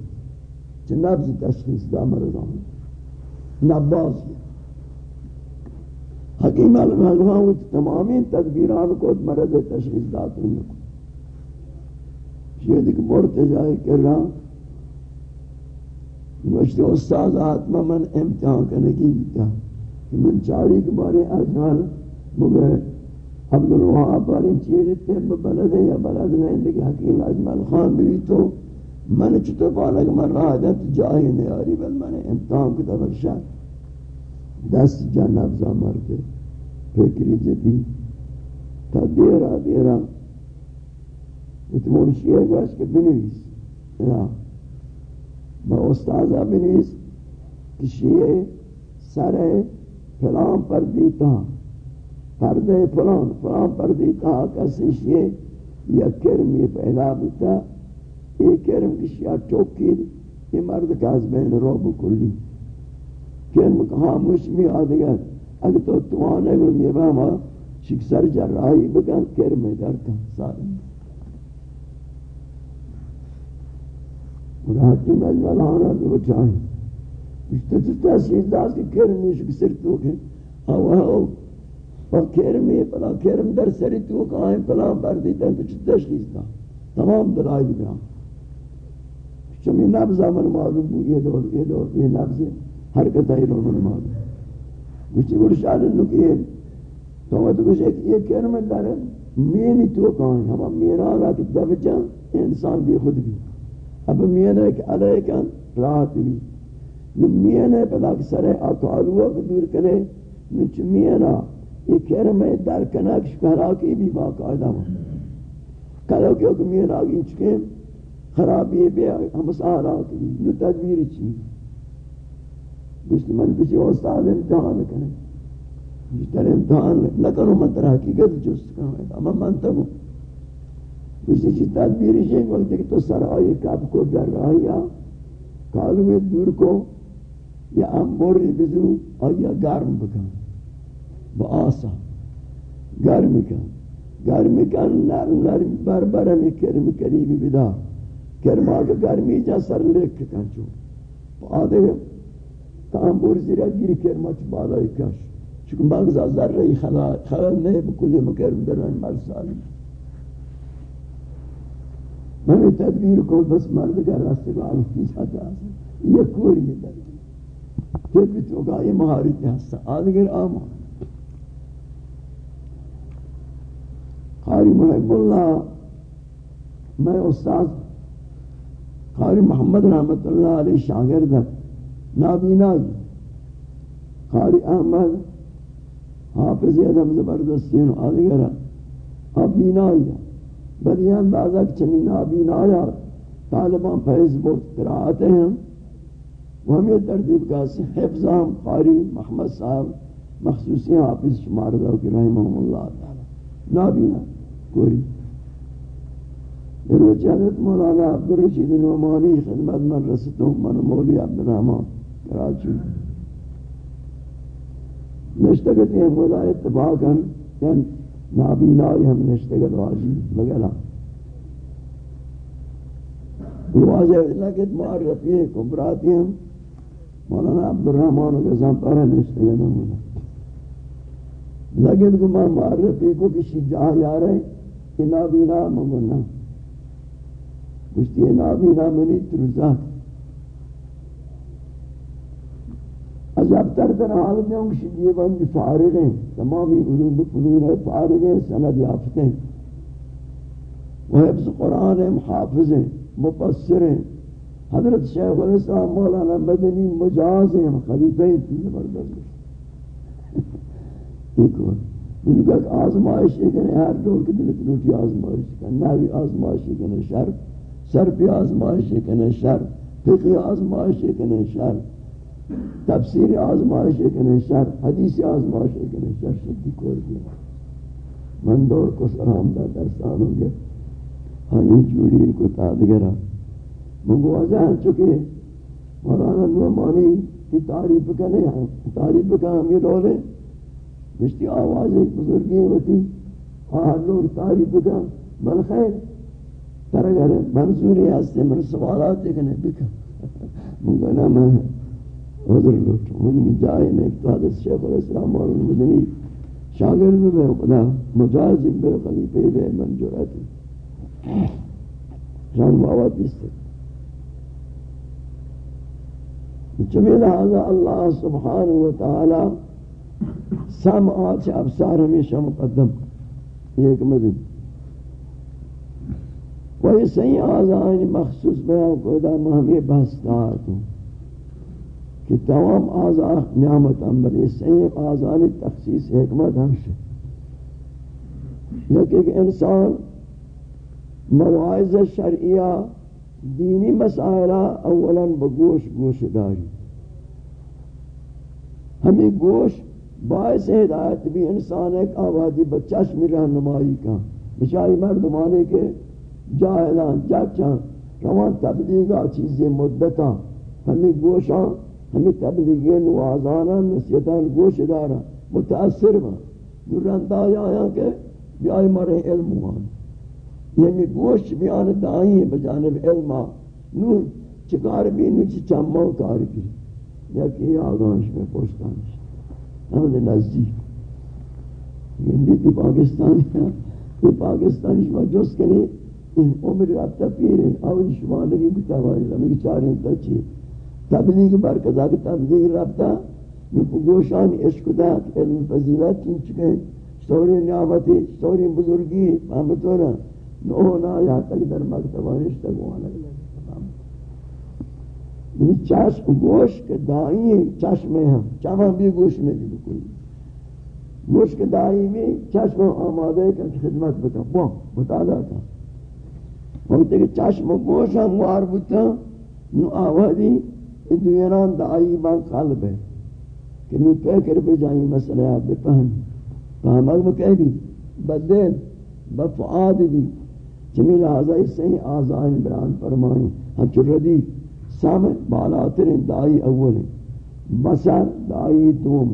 چھ نبز تشخیص دا مرضان نباز ہے حکیم علم تمامی تدبیران کو مرض تشخیص داتے ہیں یہ دیکھ مرتجائی کر رہا مجھتے استاذ آتما من امتحان کرنے کی بیتا کہ من چاری کے بارے اجمال مگر عبدالوحاب پر ان چیزیں تیب بلد ہے یا بلد نہیں لیکن حکیم اجمال خان بھی تو. من چطور پانا کہ من راہ دیں تو جاہی نہیں آری بل من امتحان کی تبرشا دست جان افزا مرتے فکری جدی. تا دیرا دیرا. اتمون شیعه گوش که بنویس. با استازہ بنویس. کہ شیعه سر فلان پر دیتا پردے فلان فلان پر دیتا کسی شیعه یا کرمی پیدا بتا یہ کرم کی شیعه چوکی یہ مرد کا از بین رو بکلی. کرم خاموش بھی آدگر اگر تو توانے گل میبا ما شک سر جراحی بکن، کرم در کن. سالم اور حکیم اجمالانا دو چاہیں اشتا تو تحصیل داز کہ کرمی شک سر تو کہ آو. آو اور کرمی پلا کرم در سری تو کہاں پلا بردی تن تو چھ تشخیص دا تمام دلائل بیان چمی نبض من معلوم بود یہ دور یہ دور یہ نبض حرکت ہے من معلوم کچھ گوش آلن نکی تو وہ تو کچھ ایک یہ کرم در مینی تو کہاں ہم میرا را کہ دبچا انسان بھی خود بھی اب مینے کہ علیہ کن راحت بھی مینے پدا کہ سرے آتوالوہ کو دور کرے نچ مینا یہ کرم ہے در کنک شکرہ کی بھی باقاعدہ ہوں۔ کلو کہ کہ مینا گئی چکے خرابی بے ہم سارا کی نو تدبیر چی گوشت من کسی استاد امتحان کرنے جتر امتحان نہ کرو من تر حقیقت جست کرو اما من تگو کسی چی تدبیر چی وقت کہ تو سر آئی کب کو در رہا کالوی دور کو یا امبوری بزو آیا گرم بکن با آسا گرم کن گرم کن نرم نرم بربرمی کرم قریبی بدا کرم آگا گرمی جا سر لکھ کن چو آدھے تامبور زیرہ گیری کرما چو بالای کش چکن مغزا ذرہی خلال نہیں بکلی مکرم درن مرسالی میں تدبیر کو بس مرد کا راستے کو آلو کی جاتا ہے یہ کوری ہے درد پھر بھی تو کہا یہ مہارت ہے آدھگر آمان قاری محب اللہ، میں استاد قاری محمد رحمت اللہ علیہ شاگرد نابینا جی، قاری احمد، حافظ ادم زبردستین آدھگر اب بینا جی بل یہ اندازہ کہ چنین نابینا جی آیا طالبان فیض بہت قرآتے ہیں، وہ ہم یہ ترتیب کا حفظ ہم قاری محمد صاحب مخصوصی حافظ شمار دو کہ رحمہ اللہ تعالی، نابینا کوری روچ حضرت مولانا عبدالرشید نعمانی، خدمت من رسطوں من مولی عبدالرحمن کراچی. نشتگت ہیں مولا اتفاقا یعنی نابینائی ہم نشتگت واجی بگلا واجہ لگت معرفی ہے کبراتی ہم. مولانا عبدالرحمن و گزان پر نشتگت ہم. لگت کو ماں معرفی کو کسی جہاں جا رہے ہیں کہ نابینا مگنا گوشتی ہے نابینا منی ترزا عذاب تر در حالت میں ہوں شدی بندی فارغ ہیں تمامی علوم فنون ہے فارغ ہیں سند یافتے ہیں وہ حفظ قرآن ہیں محافظ ہیں مفسر ہیں حضرت شیخ الاسلام مولانا مدنی مجاز ہیں خلیفہ ہیں زبردست. ایک اور ان کا آزمائش ہے ہر دور کے دل روٹی آزمائش کا ناوی آزمائش ہے شر سر پہ آزمائش ہے شر فقہ آزمائش ہے شر تفسیر آزمائش ہے شر حدیث آزمائش ہے شر شدی کور دیا من دور کو سلام دا درستانوں گے ہاں این جوڑی کو تادگرہ منگو آجان چکے مولانا نعمانی کی تعریف کرنے ہیں تعریف کا ہم یہ رولے مشتی آواز ایک بزرگی ہوتی ہاں لوگ تعریف کا بل خیر، تر اگر منظوری ہستے من سوالات دیکھنے بکا من گنا میں حضر لوٹ من جائے میں ایک تو حدث شیخ الاسلام اور مدنی شاگرد بے، خدا مجازم بے، خلیفے بے، من جرأتی جان مواد اس سے جمیل هذا اللہ سبحانہ وتعالی سم آج ابصار ہمیشہ مقدم۔ ایک مدن کوئی صحیح آزائن مخصوص بیان کو دا مہمی بحث دارت کہ تمام آزائن نعمت امبر یہ صحیح آزائن تخصیص حکمت ہم سے۔ لیکن ایک انسان مواعظ شرعیہ دینی مسائلہ اولا بگوش گوش داری۔ ہمیں گوش باعث ہدایت بھی انسان ایک آبادی بچشم رہنمائی کا۔ بچائی مردمانے کے جاہلان چاچان روان تبلیغا چیزیں مدتا ہمیں گوشاں، ہمیں تبلیغی نوازانا نسیتان گوش دارا متاثر ہاں۔ با رند آیا آیا کہ بیائی مرے علم وان یعنی گوشت بیان دائی ہے بجانب علم ہاں۔ نو چکار بھی نو چی چمہ کار کی۔ یا کہ آگانش میں پوشتانش ہم دے نزدیک ہندی تھی پاکستانی ہے، یہ پاکستانی شما جس کے لیے عمر رابطہ پیر ہے، آوری شما لگی بتا ہماری لمی چاری ہوتا چیئے تبلیغ برکت آگے تبلیغ رابطہ گوشان عشق دات علم فضیلت چین چکے شوری نعمتی شوری بزرگی فهمتونا نونا یا تک در مکتبانش تک وانا یعنی چشم گوش کے دائی چشم ہم، چشم بھی گوش میں بھی بکل گوش کے دائی میں چشم آمادے کا خدمت بکا بہن مطالعہ کا وقت کہ چشم گوش ہم وار بتا نو آوازی دویران دائی بان قلب ہے۔ کہ نو فکر پہ جائیں مسئلہ آپ بفہم فہمت مکہ بھی، بدل، بفعاد بھی۔ جمیل آزائی صحیح آزائن بران فرمائیں۔ ہم چردی سامع بالاتر دائی اول بسر دائی دوم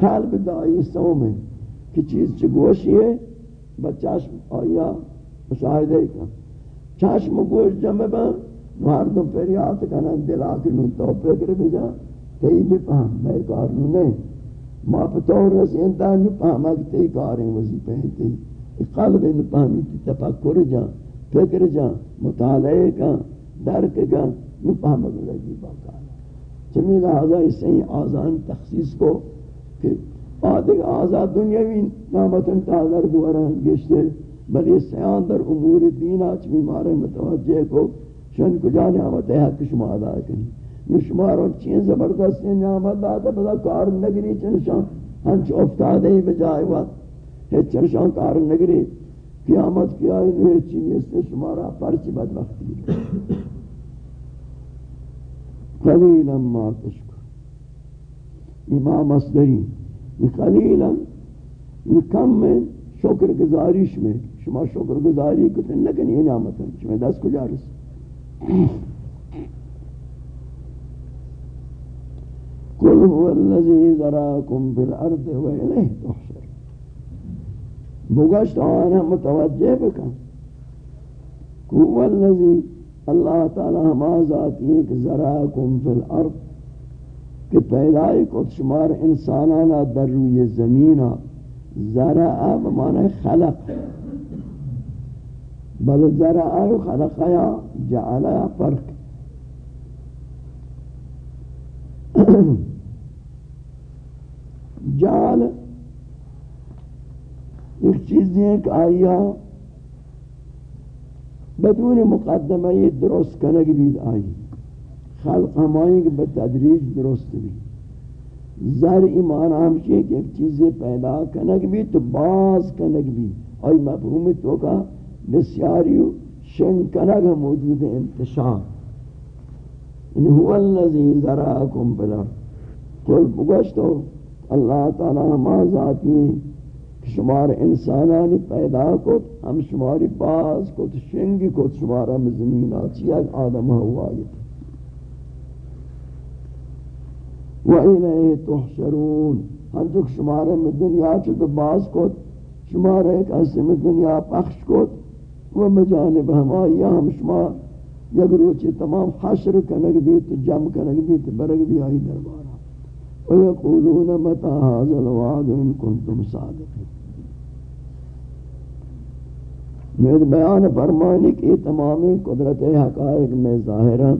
قلب دائی سوم کہ چیز چگوشی ہے؟ بچاشم آیا مشاہدے کا چاشم گوش جمع با مردم فریاد کنن، دل آکنون تو فکر بجا۔ تی بھی پہم، میں کارنو نہیں ما پتور رسی انتان نو پہم اگر تی کاریں وزیپہ ہیں تی۔ قلب نو پہمی تی تفکر جا، فکر جا، مطالعے کا درک کا نو پہم اگر لگی باقا چمی لہذا اس سے آزان تخصیص کو کہ آدھگ آزاد دنیاوی نامتن تازر دوارا گشتے بلی سیان در امور دینہ چمی مارے متوجہ کو شن کجا نعمت حق شما ادا کنی نشمار اور چین زبردست ہیں، نعمت داتا بدا کار نگری چنشان ہنچ افتادے ہی بجائے وقت ہے چنشان کار نگری۔ قیامت کی آئی نوے چینی اس سے شمارا پرچی بدبختی قلیلا ما تشکر امام مصدری قلیلا کم میں شکر گزاریش میں، شما شکر گزاری کتن نکنی نعمت ہے شما دست کجا رسی قل هو الذي ذراكم في الارض واليه تحشر. بگشت آن، متوجہ بکن. هو الذي اللہ تعالی ہما ذاتی ہے کہ ذراکم فی الارض، کہ پیدای کو شمار انسانانا در روی زمینہ ذرا بمعنی خلق. بل ذرا خلق یا جعل یا فرق. جعل ایک چیز ہے کہ آیا بدون مقدمہ یہ درست کنگ بھی آئی خلق ہمائی کہ بتدریج درست بھی زر ایمان ہمشی کہ ایک چیزیں پیدا کنگ بھی تو باز کنگ بھی اور مفہوم تو کا بسیاریو شن کنگ موجود انتشار. ان هو الذي ذراكم بالارض قل بگشتو اللہ تعالی ما ذاتی شمار انسانانی پیدا کت، ہم شماری باز کت، شنگی کت، شمارا مزمین آچی ایک آدم ہوا آیت وَإِلَيْهِ تُحْشَرُونَ. ہم جو شمارے میں دنیا چھو باز کت شمارے ایک حصے میں دنیا پخش کت وہ مجانب ہم آئی ہم شمار یک روچی تمام حشر کنگ بیت، جم کنگ بیت، برگ بھی آئی دربارا وَيَقُولُونَ مَتَى هَذَا الْوَعْدُ إِن كُنتُمْ صَادِقِينَ یہ بیان فرمانی کہ تمامی قدرت حقائق میں ظاہر ہیں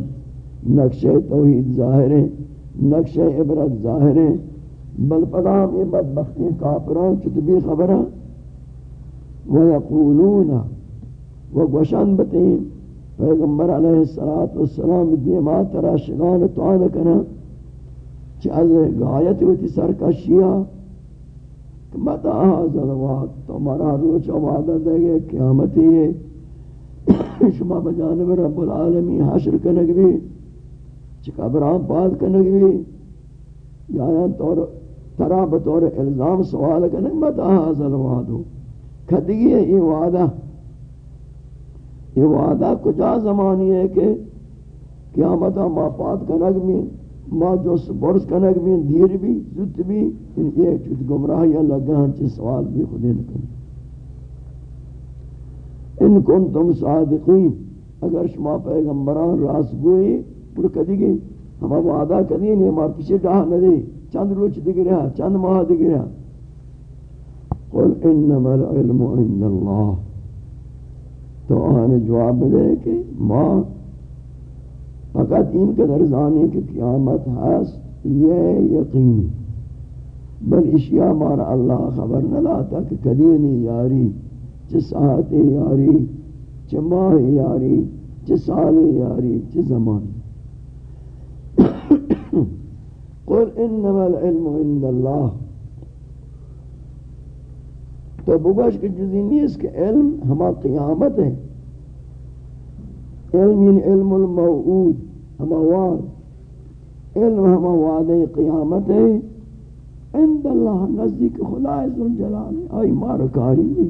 نقشہ توحید ظاہر ہیں نقشہ عبرت ظاہر ہیں، بل پدام یہ بدبختی کافران چتبی خبران وَيَقُولُونَ وَگوشان بتیں، پیغمبر علیہ السلام دیما ترا شگان توان کنا چی از غایت ہوتی سرکشیہ متا حاضر وقت تو مرا روچ وعدہ دے گے قیامتی ہے۔ شما بجانب رب العالمین حشر کنگ بھی، چی قبران پاد کنگ بھی، یا یا طور ترا بطور الزام سوال کنگ متا حاضر وعدو کھدگی ہے یہ وعدہ یہ وعدہ کجا زمانی ہے کہ قیامت ما پاد کنگ میں ما جو سپورس کنک بھی دیر بھی زد بھی یہ چوت گمراہی اللہ گہاں چی سوال بھی خودی نکن ان کنتم صادقین، اگر شما پیغمبران راست گوئی، پر کدی گئی، ہما وعدہ کدی نہیں ہمارا پیچھے ڈاہ نہ دے چند روچ دگ رہا چند ماہ دگ رہا قل انما العلم عند اللہ. تو آنے جواب دے کہ ما فقط ان کے درزانے کی قیامت ہست یہ یقینی. بل اشیاء مارا اللہ خبر نہ لاتا کہ کدینی یاری چھ ساعت یاری چھ ماہ یاری چھ سال یاری چھ زمان. قل انما العلم عند اللہ. تو بگوش کہ جزی نہیں اس کے علم ہما قیامت ہے. علم علم الموعود؟ ہما وعد. علم ہما وعد قیامت ہے عند اللہ نزدیک خدا عز آئی مارکاری. نہیں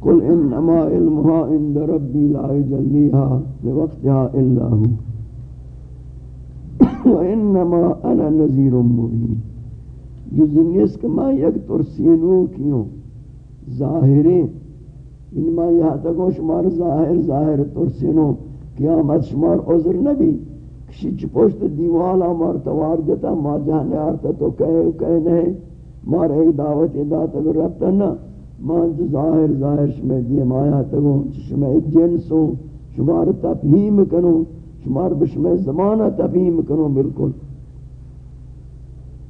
قل انما علمها عند ربي لا يجليها لوقتها الا هو. وانما انا نذير مبين. جز نیس کہ میں یک ترسینو کیوں؟ ظاہریں ان میں یہاں تک شمار ظاہر ظاہر ترسینو قیامت شمار عذر نبی. کسی چی چپوشت دیوالا مار توار جتا ما جہنے آرتا تو کہے کہے نہیں مار ایک دعوت ادا تک ربتا نا ما مان ظاہر ظاہر شما دی مایا تگو شما جنسو شمار تفہیم کنو شمار بشما زمانہ تفہیم کنو بالکل.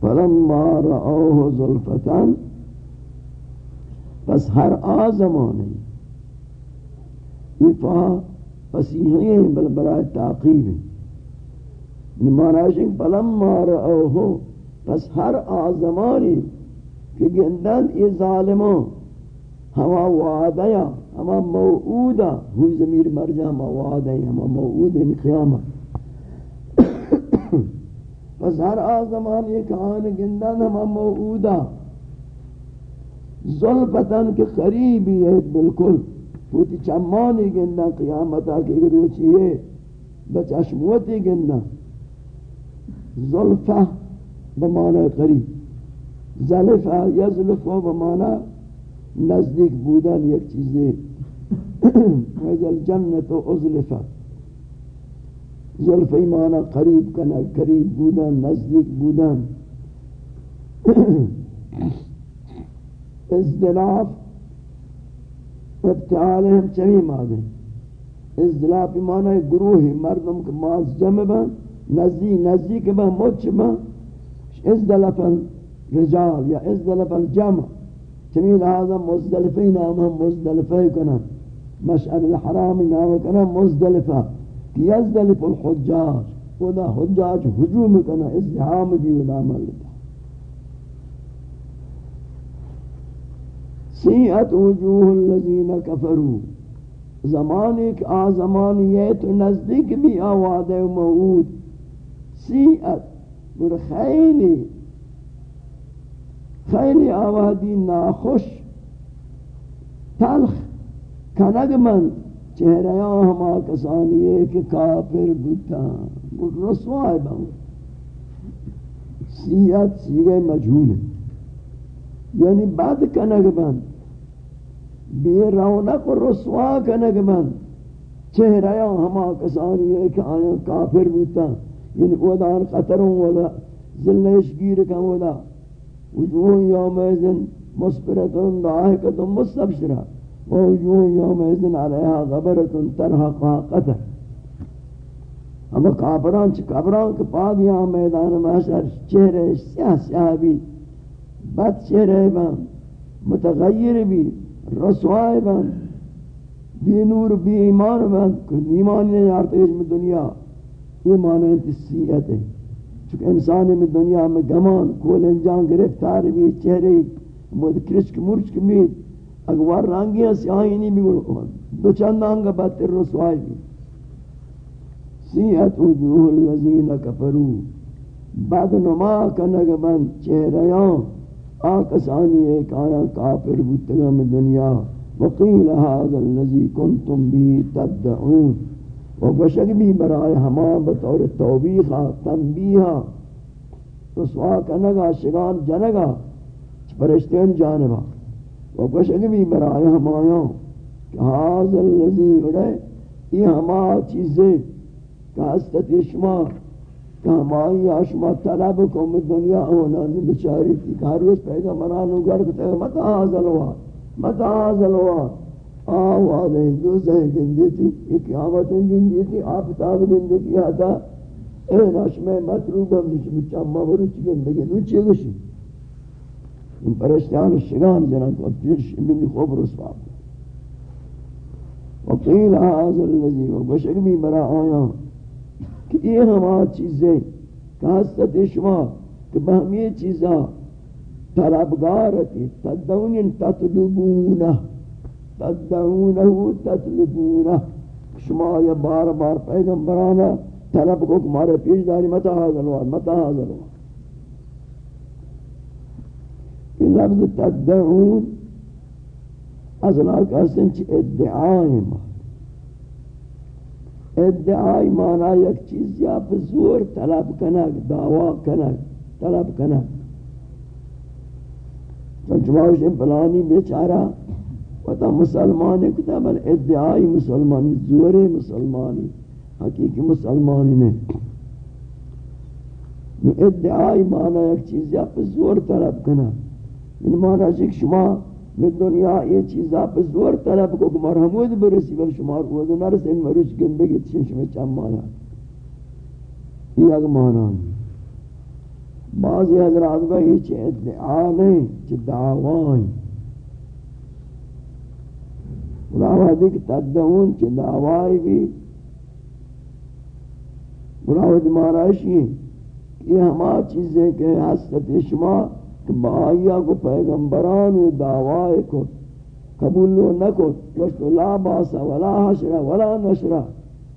فلما رأوه ظلفتان پس ہر آ زمانے یہ فا فسیحیں ہیں بل برای تعقیب ہیں۔ نمانا ہے فلما رأوه پس ہر آ زمانے کہ گندن یہ ظالمان، ہما وعدیا ہما موعودا ہوئی ضمیر مرجع ہما وعدیا ہما موعود ان قیامت۔ پس ہر آزمان یہ کہان گندن ہما موعودا ظلفتن کے قریبی ہے بالکل۔ پوتی چمانی گندن قیامتا کی گروچی ہے بچشموتی گندن. ظلفہ بمعنی قریب. ظلفہ یزلفہ بمعنی نزدیک بودن یک چیزی. از الجنت و ازلفت ظلف ایمانا قریب کنا قریب بودن، نزدیک بودن. ازدلاف ابتعالهم چمی مادے۔ ازدلاف ایمانا گروہی مردم کے ماز جمع بن نزدیک نزدیک بن مچ بن ازدلاف الرجال یا ازدلاف الجمع چمی لہذا مزدلفی نام ہم مزدلفی کنا مشعر الحرام نام کنا مزدلفہ۔ یزدلف الحجاج۔ ودا حجاج حجوم کنا ازدحام دی ودا ملتا سیعت وجوہ الذین کفروا۔ زمان ایک آ زمان یہ تو نزدیک بھی آواد ہے موعود۔ سیعت اور خیلی خیلی آوادی ناخوش، تلخ کنگ من چہریاں ہما کسانی ہے کہ کافر بودتا گل رسوائی بہن سیعت سیگے مجھول ہے یعنی بد کنگ من بے رونق و رسوا کنگ من. چہرہ چہریاں ہما کسانی ہے کہ آیا کافر بودتا یعنی ودان قطروں ودا. ذلش گیر کم ودا. وجوه يومئذ مسبرة ضاحكة مستبشرة ووجوه يومئذ عليها غبرة ترهقها قتل اما کافران چھ کافران کے پا دیا میدان محشر چہرے سیاہ سیاہ بھی. بد چہرے بن متغیر بھی. رسوائے بن بی نور بی ایمان بن ایمان نہیں یارتے اس میں دنیا ایمان انتسیت ہے چونکہ انسان میں دنیا میں گمان کول انجان گرفتار بھی، چہرے مود کرچک مرچک مید اگوار رنگیاں سیاہی نہیں بھی گلو دو چند آنگا باتر رسوائی بھی۔ سیحت وجوہ الذین کفرو بعد نما کنگ بند چہریاں آکسانی ایک آیا کافر بودتگا میں دنیا، وقیل هذا الذي كنتم به تدعون، و گوشک بھی برائے ہما بطور توبیخا تنبیحا رسوا کنگا، شگان جنگا پرشتین جانبا۔ و گوشک بھی برائے ہمایاں کہ حاضر اللذی اڑے یہ ہما چیزیں کہ ہستت شما کہ ہمائی آشما طلب کو میں دنیا ہونا نہیں بچاری تھی کہ ہر روز پیغمبرانو گڑ کہتے ہیں متا حاضر ہوا متا حاضر ہوا آواد ہیں دو زہیں گندی تھی یہ قیامت گندی تھی آفتاب گندی کیا تھا اے ناش مطلوب ہم نیچ بچہ مبروچ گندگی نوچے گوشی؟ ان پرشتیان شگان جنان کو پیرش منی خوب رسوا وقیل آذر اللذی و بشک بھی برا آیا کہ یہ ہما چیزیں کہ حسد شما کہ بہمی چیزاں طلبگارتی تدون تطلبونہ تدعونه تطلبونه شما یا بار بار پیغمبرانا طلب کو ہمارے پیش داری متا حاضر ہوا متا حاضر ہوا۔ یہ لفظ تدعون اصلا کہتے ہیں ادعائی مانا ادعائی مانا یک چیز یا بزور طلب کنک دعوی کنک طلب کنک تو جواش پلانی بیچارہ پتہ مسلمان کتا بل ادعائی مسلمانی زوری مسلمانی. حقیقی مسلمانی نے ادعائی معنی ایک چیز یا پر زور طلب کنا ان معنی ہے شما میں دنیا یہ چیز آپ زور طلب کو کمار حمود برسی بل شما کو دو نرس ان مروش گندگی تشن شما چم معنی یہ اگ معنی بعضی حضرات کا یہ چیز ادعا نہیں چیز دعوائیں مراودی کی تدعون چی دعوائی بھی مراودی ماراشی یہ ہما چیزیں کہ حسد شما کہ با بآیا کو پیغمبران و دعوائی کو قبول نہ کو وشت لا باسا ولا حشرہ ولا نشرہ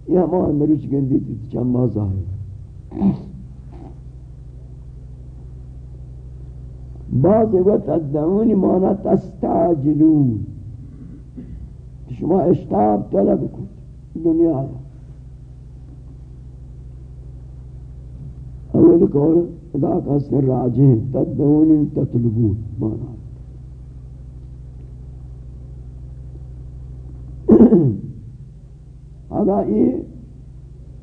یہ ہما مروچ گندی تھی چمہ ظاہر بعض وقت تدعونی مانا تستعجلون شما اشتاب طلب کن دنیا اول کور ادا کا سر راجے تدون تطلبون، مانا۔ ادا یہ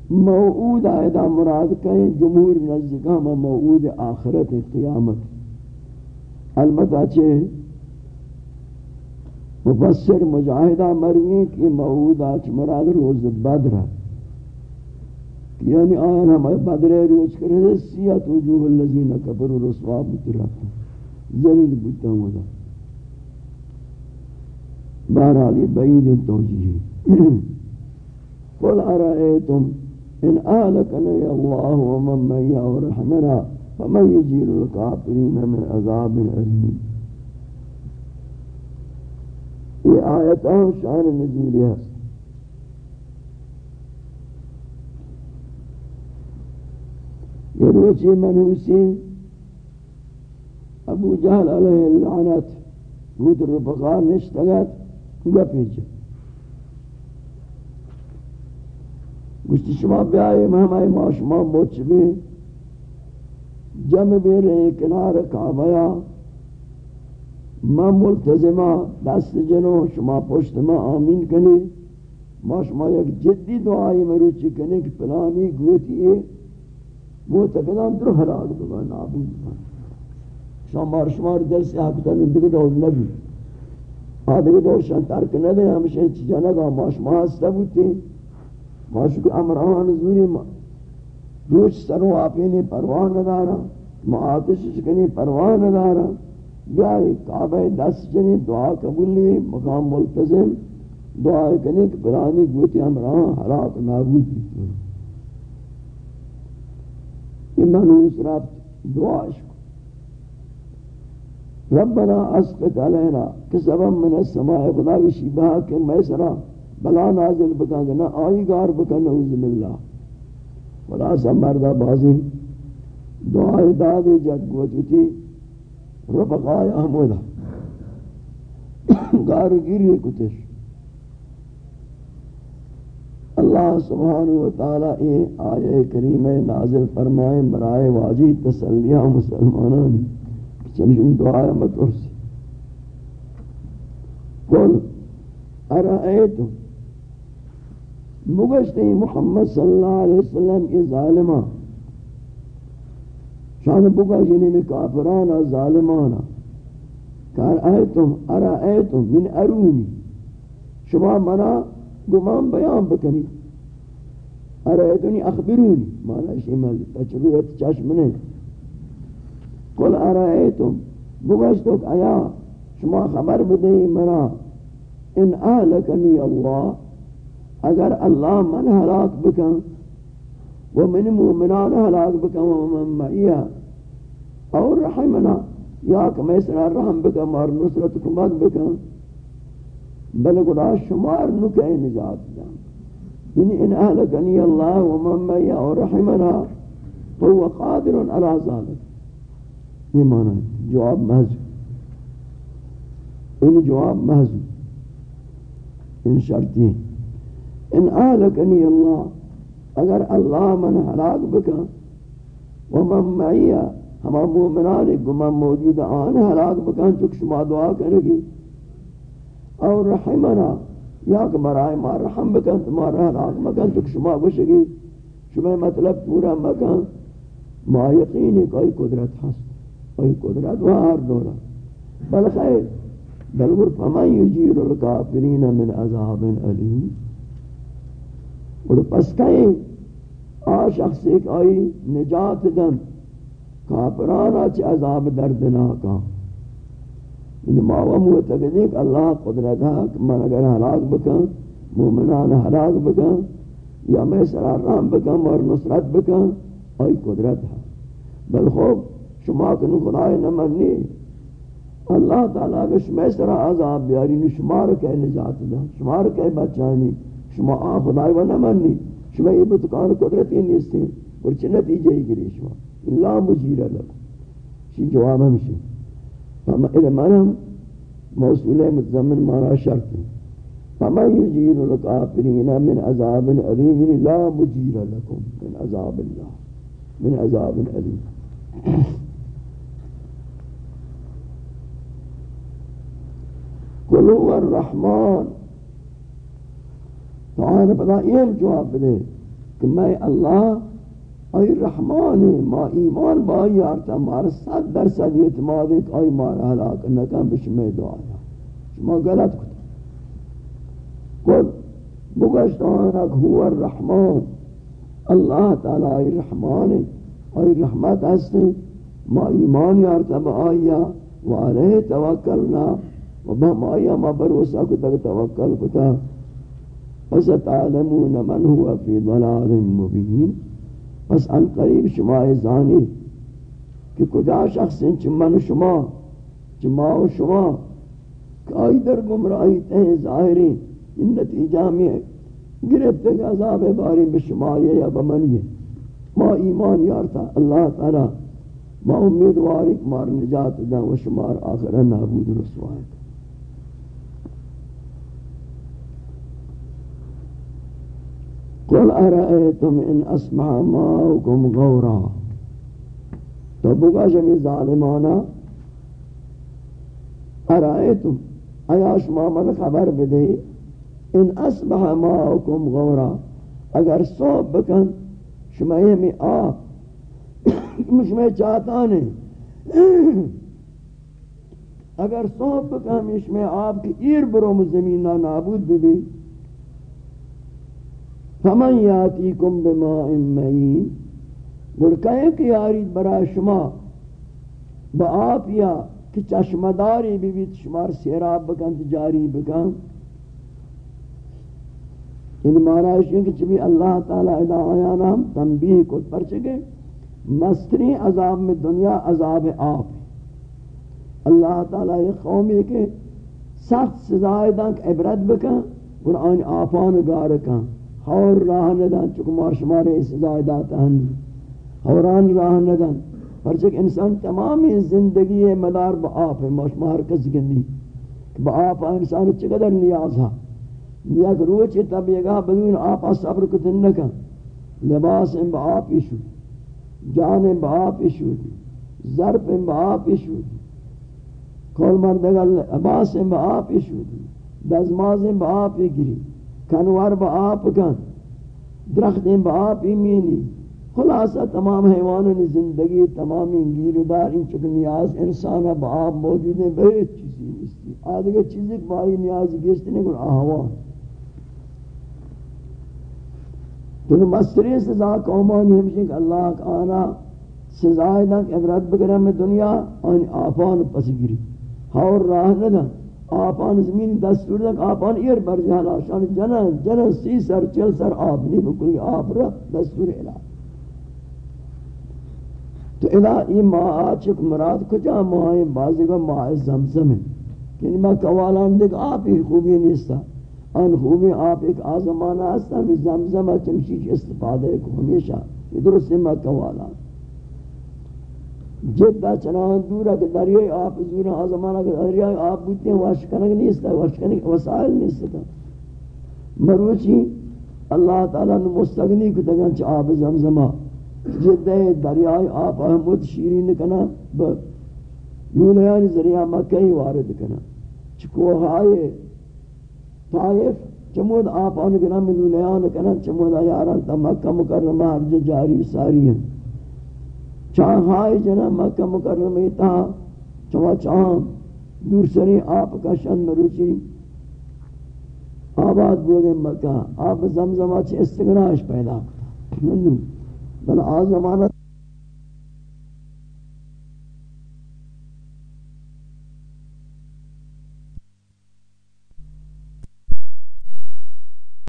موعود آئیدہ مراد کہیں، جمہور نزدکہ موعود آخرت قیامت۔ البتہ چھے مفسر مجاہدہ مروی کی موعود آچ مراد روز بدر ہے۔ یعنی آن ہم بدر روز کرے سیات وجوہ اللذین کبر و رسوا بترکتا ذلیل بودتا ہوں دا بہرحال بعید توجیہ قل ارائیتم ان آلکنی اللہ ومن من یورحمنا فمن یجیر القافرین من عذاب علیم یہ آیت آیتاں شان نزولی ہے یہ روچی منوسی ابو جہل علیہ اللعنت بود رفقار نشتگت گا پیچھے گوشتی شما بیائی مہمائی ما شما بوچ بھی جمع بھی رہے کنار کعبیہ ما ملتزمہ دست جنو شما پشت ما آمین کنی ما شما یک جدی دعائی مروچی کنی کہ پلانی گوتی ہے وہ تکدان در حلاق بگا نابود بگا شما مار شما دل سے حقیقتا نبی دور نبی آدھگی دور شان ترک ندے ہمشہ چی جانگا ما شما ہستا بوتی ما شکر امران زوری ما روچ سرو آپینی پروان ندارا ما آتش شکنی پروان ندارا بیائی کعبہ دس جنی دعا قبول لی مقام ملتزم دعا کرنے کہ برانی گوتی ہمراہ حلاق نابود بھی یہ منوس رب دعا شکو ربنا اسقط علینا کہ سبب من السماء خدا کی شیبہ کہ میں سرا بلا نازل بکا گنا آئی گار بکا نعوذ باللہ خدا سا مردہ بازی. دعائی دادی جد گوتی رفقای احمودا گارو گیری کتش. اللہ سبحانہ وتعالی یہ آیہ کریم نازل فرمائے، برائے واجی تسلیہ مسلمانان۔ چنشن دعا مترسی قل، ارائیتم؟ مگشتی محمد صلی اللہ علیہ وسلم کی ظالمہ۔ شان بگشتی میں کافرانا ظالمانا کہ ارائیتم ارائیتم من ارونی۔ شما منا گمان بیان بکنی۔ ارایتونی اخبرونی. معنی شمال تجربت چشم نه قل ارايتم بگشتوک ايا شما خبر بدهی مرا؟ ان اهلكني الله. اگر الله من هلاك بك ومن مؤمنان هلاك بك ومن معي أو رحمنا. یا کہ يسرى الرحم رحم مار نصرتكم بك بل قد شمار نکے نجات دیں یعنی ان اهلکنی اللہ و من معیہ اور رحمنا فهو قادر على ذلك یہ معنی جواب محض۔ ان جواب محض۔ یعنی ان شرطی ہیں ان آلکنی اللہ، اگر اللہ من حلاق بکا ومن معیہ ہما مومنان گمان موجود آن حلاق بکا چک شما دعا کرنگی اور رحمنا یا کہ برائے ما رحم بکن تمہارا حلاق مکن چک شما گوشگی شما مطلب پورا مکن. ما یقینی کوئی قدرت ہست کوئی قدرت وہ ہر دورا بل خیر. بلور فمن یجیر الکافرین من عذاب علیم اور پس کہیں آ شخص ایک آئی نجات دن. کافرانا چھ عذاب دردناکا ان ماوا موتقدی کہ اللہ قدرت ہے کہ من اگر حلاق بکن، مومنان حلاق بکن، یا میں سرار رام بکن اور نصرت بکن آئی قدرت ہے بل خوب، شما کنو خدای نمانی اللہ تعالیٰ کہ شما اس طرح عذاب بیاری، نو شما رو کہ نجات دا شما رو کہ بچانی، شما آن خدای و نمانی شما یہ بتکان قدرتی نیستے ہیں اور چھ نتیجہ گری شما. اللہ مجیر لکو شی جواب ہمشی فما إلى منام موصول متضمن معنى شرط. فما يجير الكافرين من عذاب أليم لا مجير لكم من عذاب الله من عذاب أليم قل هو الرحمن. تعالى بدا یہ جواب دے کہ میں اللہ ای رحمان ما ایمان با یارتا مارا صد در صد اعتماد ایک ای مارا حلاک نکن بشمی دعایا شما غلط کتا کل بگشت آنک هو الرحمن. اللہ تعالی ای رحمان ای رحمت ہستے ما ایمان یارتا با آیا و علیہ توکلنا. و ما آیا ما بروسا کو تک توکل کتا. پس تعلمون من هو فی ضلال مبین. پس ان قریب شما زانی، کہ کجا شخص چ من شما چ ما و شما، کہ آئی در گمراہی تہیں ظاہری، ان نتیجہ میں گرفت کہ عذاب باری بشما یا بمنی ما ایمان یارتا اللہ تعالی، ما امیدواری کمار نجات دا و شمار آخرہ نابود رسوائے قل ارائیتم ان اسمع ماؤکم غورا تو بگا جمی ظالمانا ارائیتم ایا شما من خبر بدے ان اسمع ماؤکم غورا اگر صوب بکن شما یمی آپ شما چاہتا نہیں اگر صوب بکن شما آپ کی ایر برو زمینہ نابود بھی فمن یاتیکم بماء معین گل کہ یاری برا شما با آپ یا کہ چشمداری بھی بھی شمار سیراب بکن جاری بکن ان معنی ہے کہ چبی اللہ تعالی الہ آیانا ہم تنبیہ کو پر چکے مستری عذاب میں دنیا عذاب آپ اللہ تعالی یہ قومی کے سخت سزائے دنک عبرت بکن قرآن آفان گارکن اور راہ ندن چکمار شمار اسدائی داتا ہن حوران راہ ندن۔ پرچک انسان تمامی زندگی مدار با آپ ہے مشمار کس گندی با آپ انسان چقدر نیاز ہے یک روچ طبیعہ بدون آپ صبر کتن نکا لباس ان با آپ ایشو جان ان با آپ ایشو ضرب ان با آپ ایشو کول مردگا لباس ان با آپ ایشو دزماز ان با آپ گری۔ کنور با آپ کن درخت ان با آپ ایمینی خلاصہ تمام حیوانوں نے زندگی تمامی گیردار ان چکل نیاز انسان با آپ موجود ہیں بہت چیزی نستی آدھگا چیزی بائی نیاز گیشتے نہیں کن آہوان تو مستری سزا قومانی ہمشن کہ اللہ کا آنا سزای دن عبرت بگرہ میں دنیا آن آپان پس گری۔ ہور راہ ندا آپان زمین دستور دن آپان ایر بر جہلا شان جنن جنن سی سر، چل سر آب نہیں بکلی آب رہ دستور الہ۔ تو الہ ای ماہ آچک مراد کجا؟ ماہ بازی کو ماہ زمزم ہے۔ یعنی کہ یعنی میں کوالان دیکھ آپ ہی خوبی نیستا۔ ان خوبی آپ ایک آزمانہ ہستا میں زمزم چمشیش استفادہ کو ہمیشہ یہ درست مکہ والا جدہ چنان دورا کہ دریائی آپ زورا ہاں آزمانہ کہ دریائی آپ بوتے ہیں واشکنک نہیں استا واشکنک وسائل نہیں استا مروچی، اللہ تعالیٰ نے مستغنی کو تگن چا آب زمزمہ جدہ دریائی آپ احمد شیرین کنا یونیانی ذریعہ مکہ ہی وارد کنا۔ چکوہائے طائف، چمود آپ آن گرام دولیان کنا، چمود آیاران تا مکہ مکرمہ، ہر جاری ساری ہیں۔ چاہائی جنا مکہ مکرمہ تا چوا چاہاں دور سری آپ کا شن مروچی آباد بودے مکہ، آپ زمزمہ چھ استگناش پیدا کرتا بل آزمانت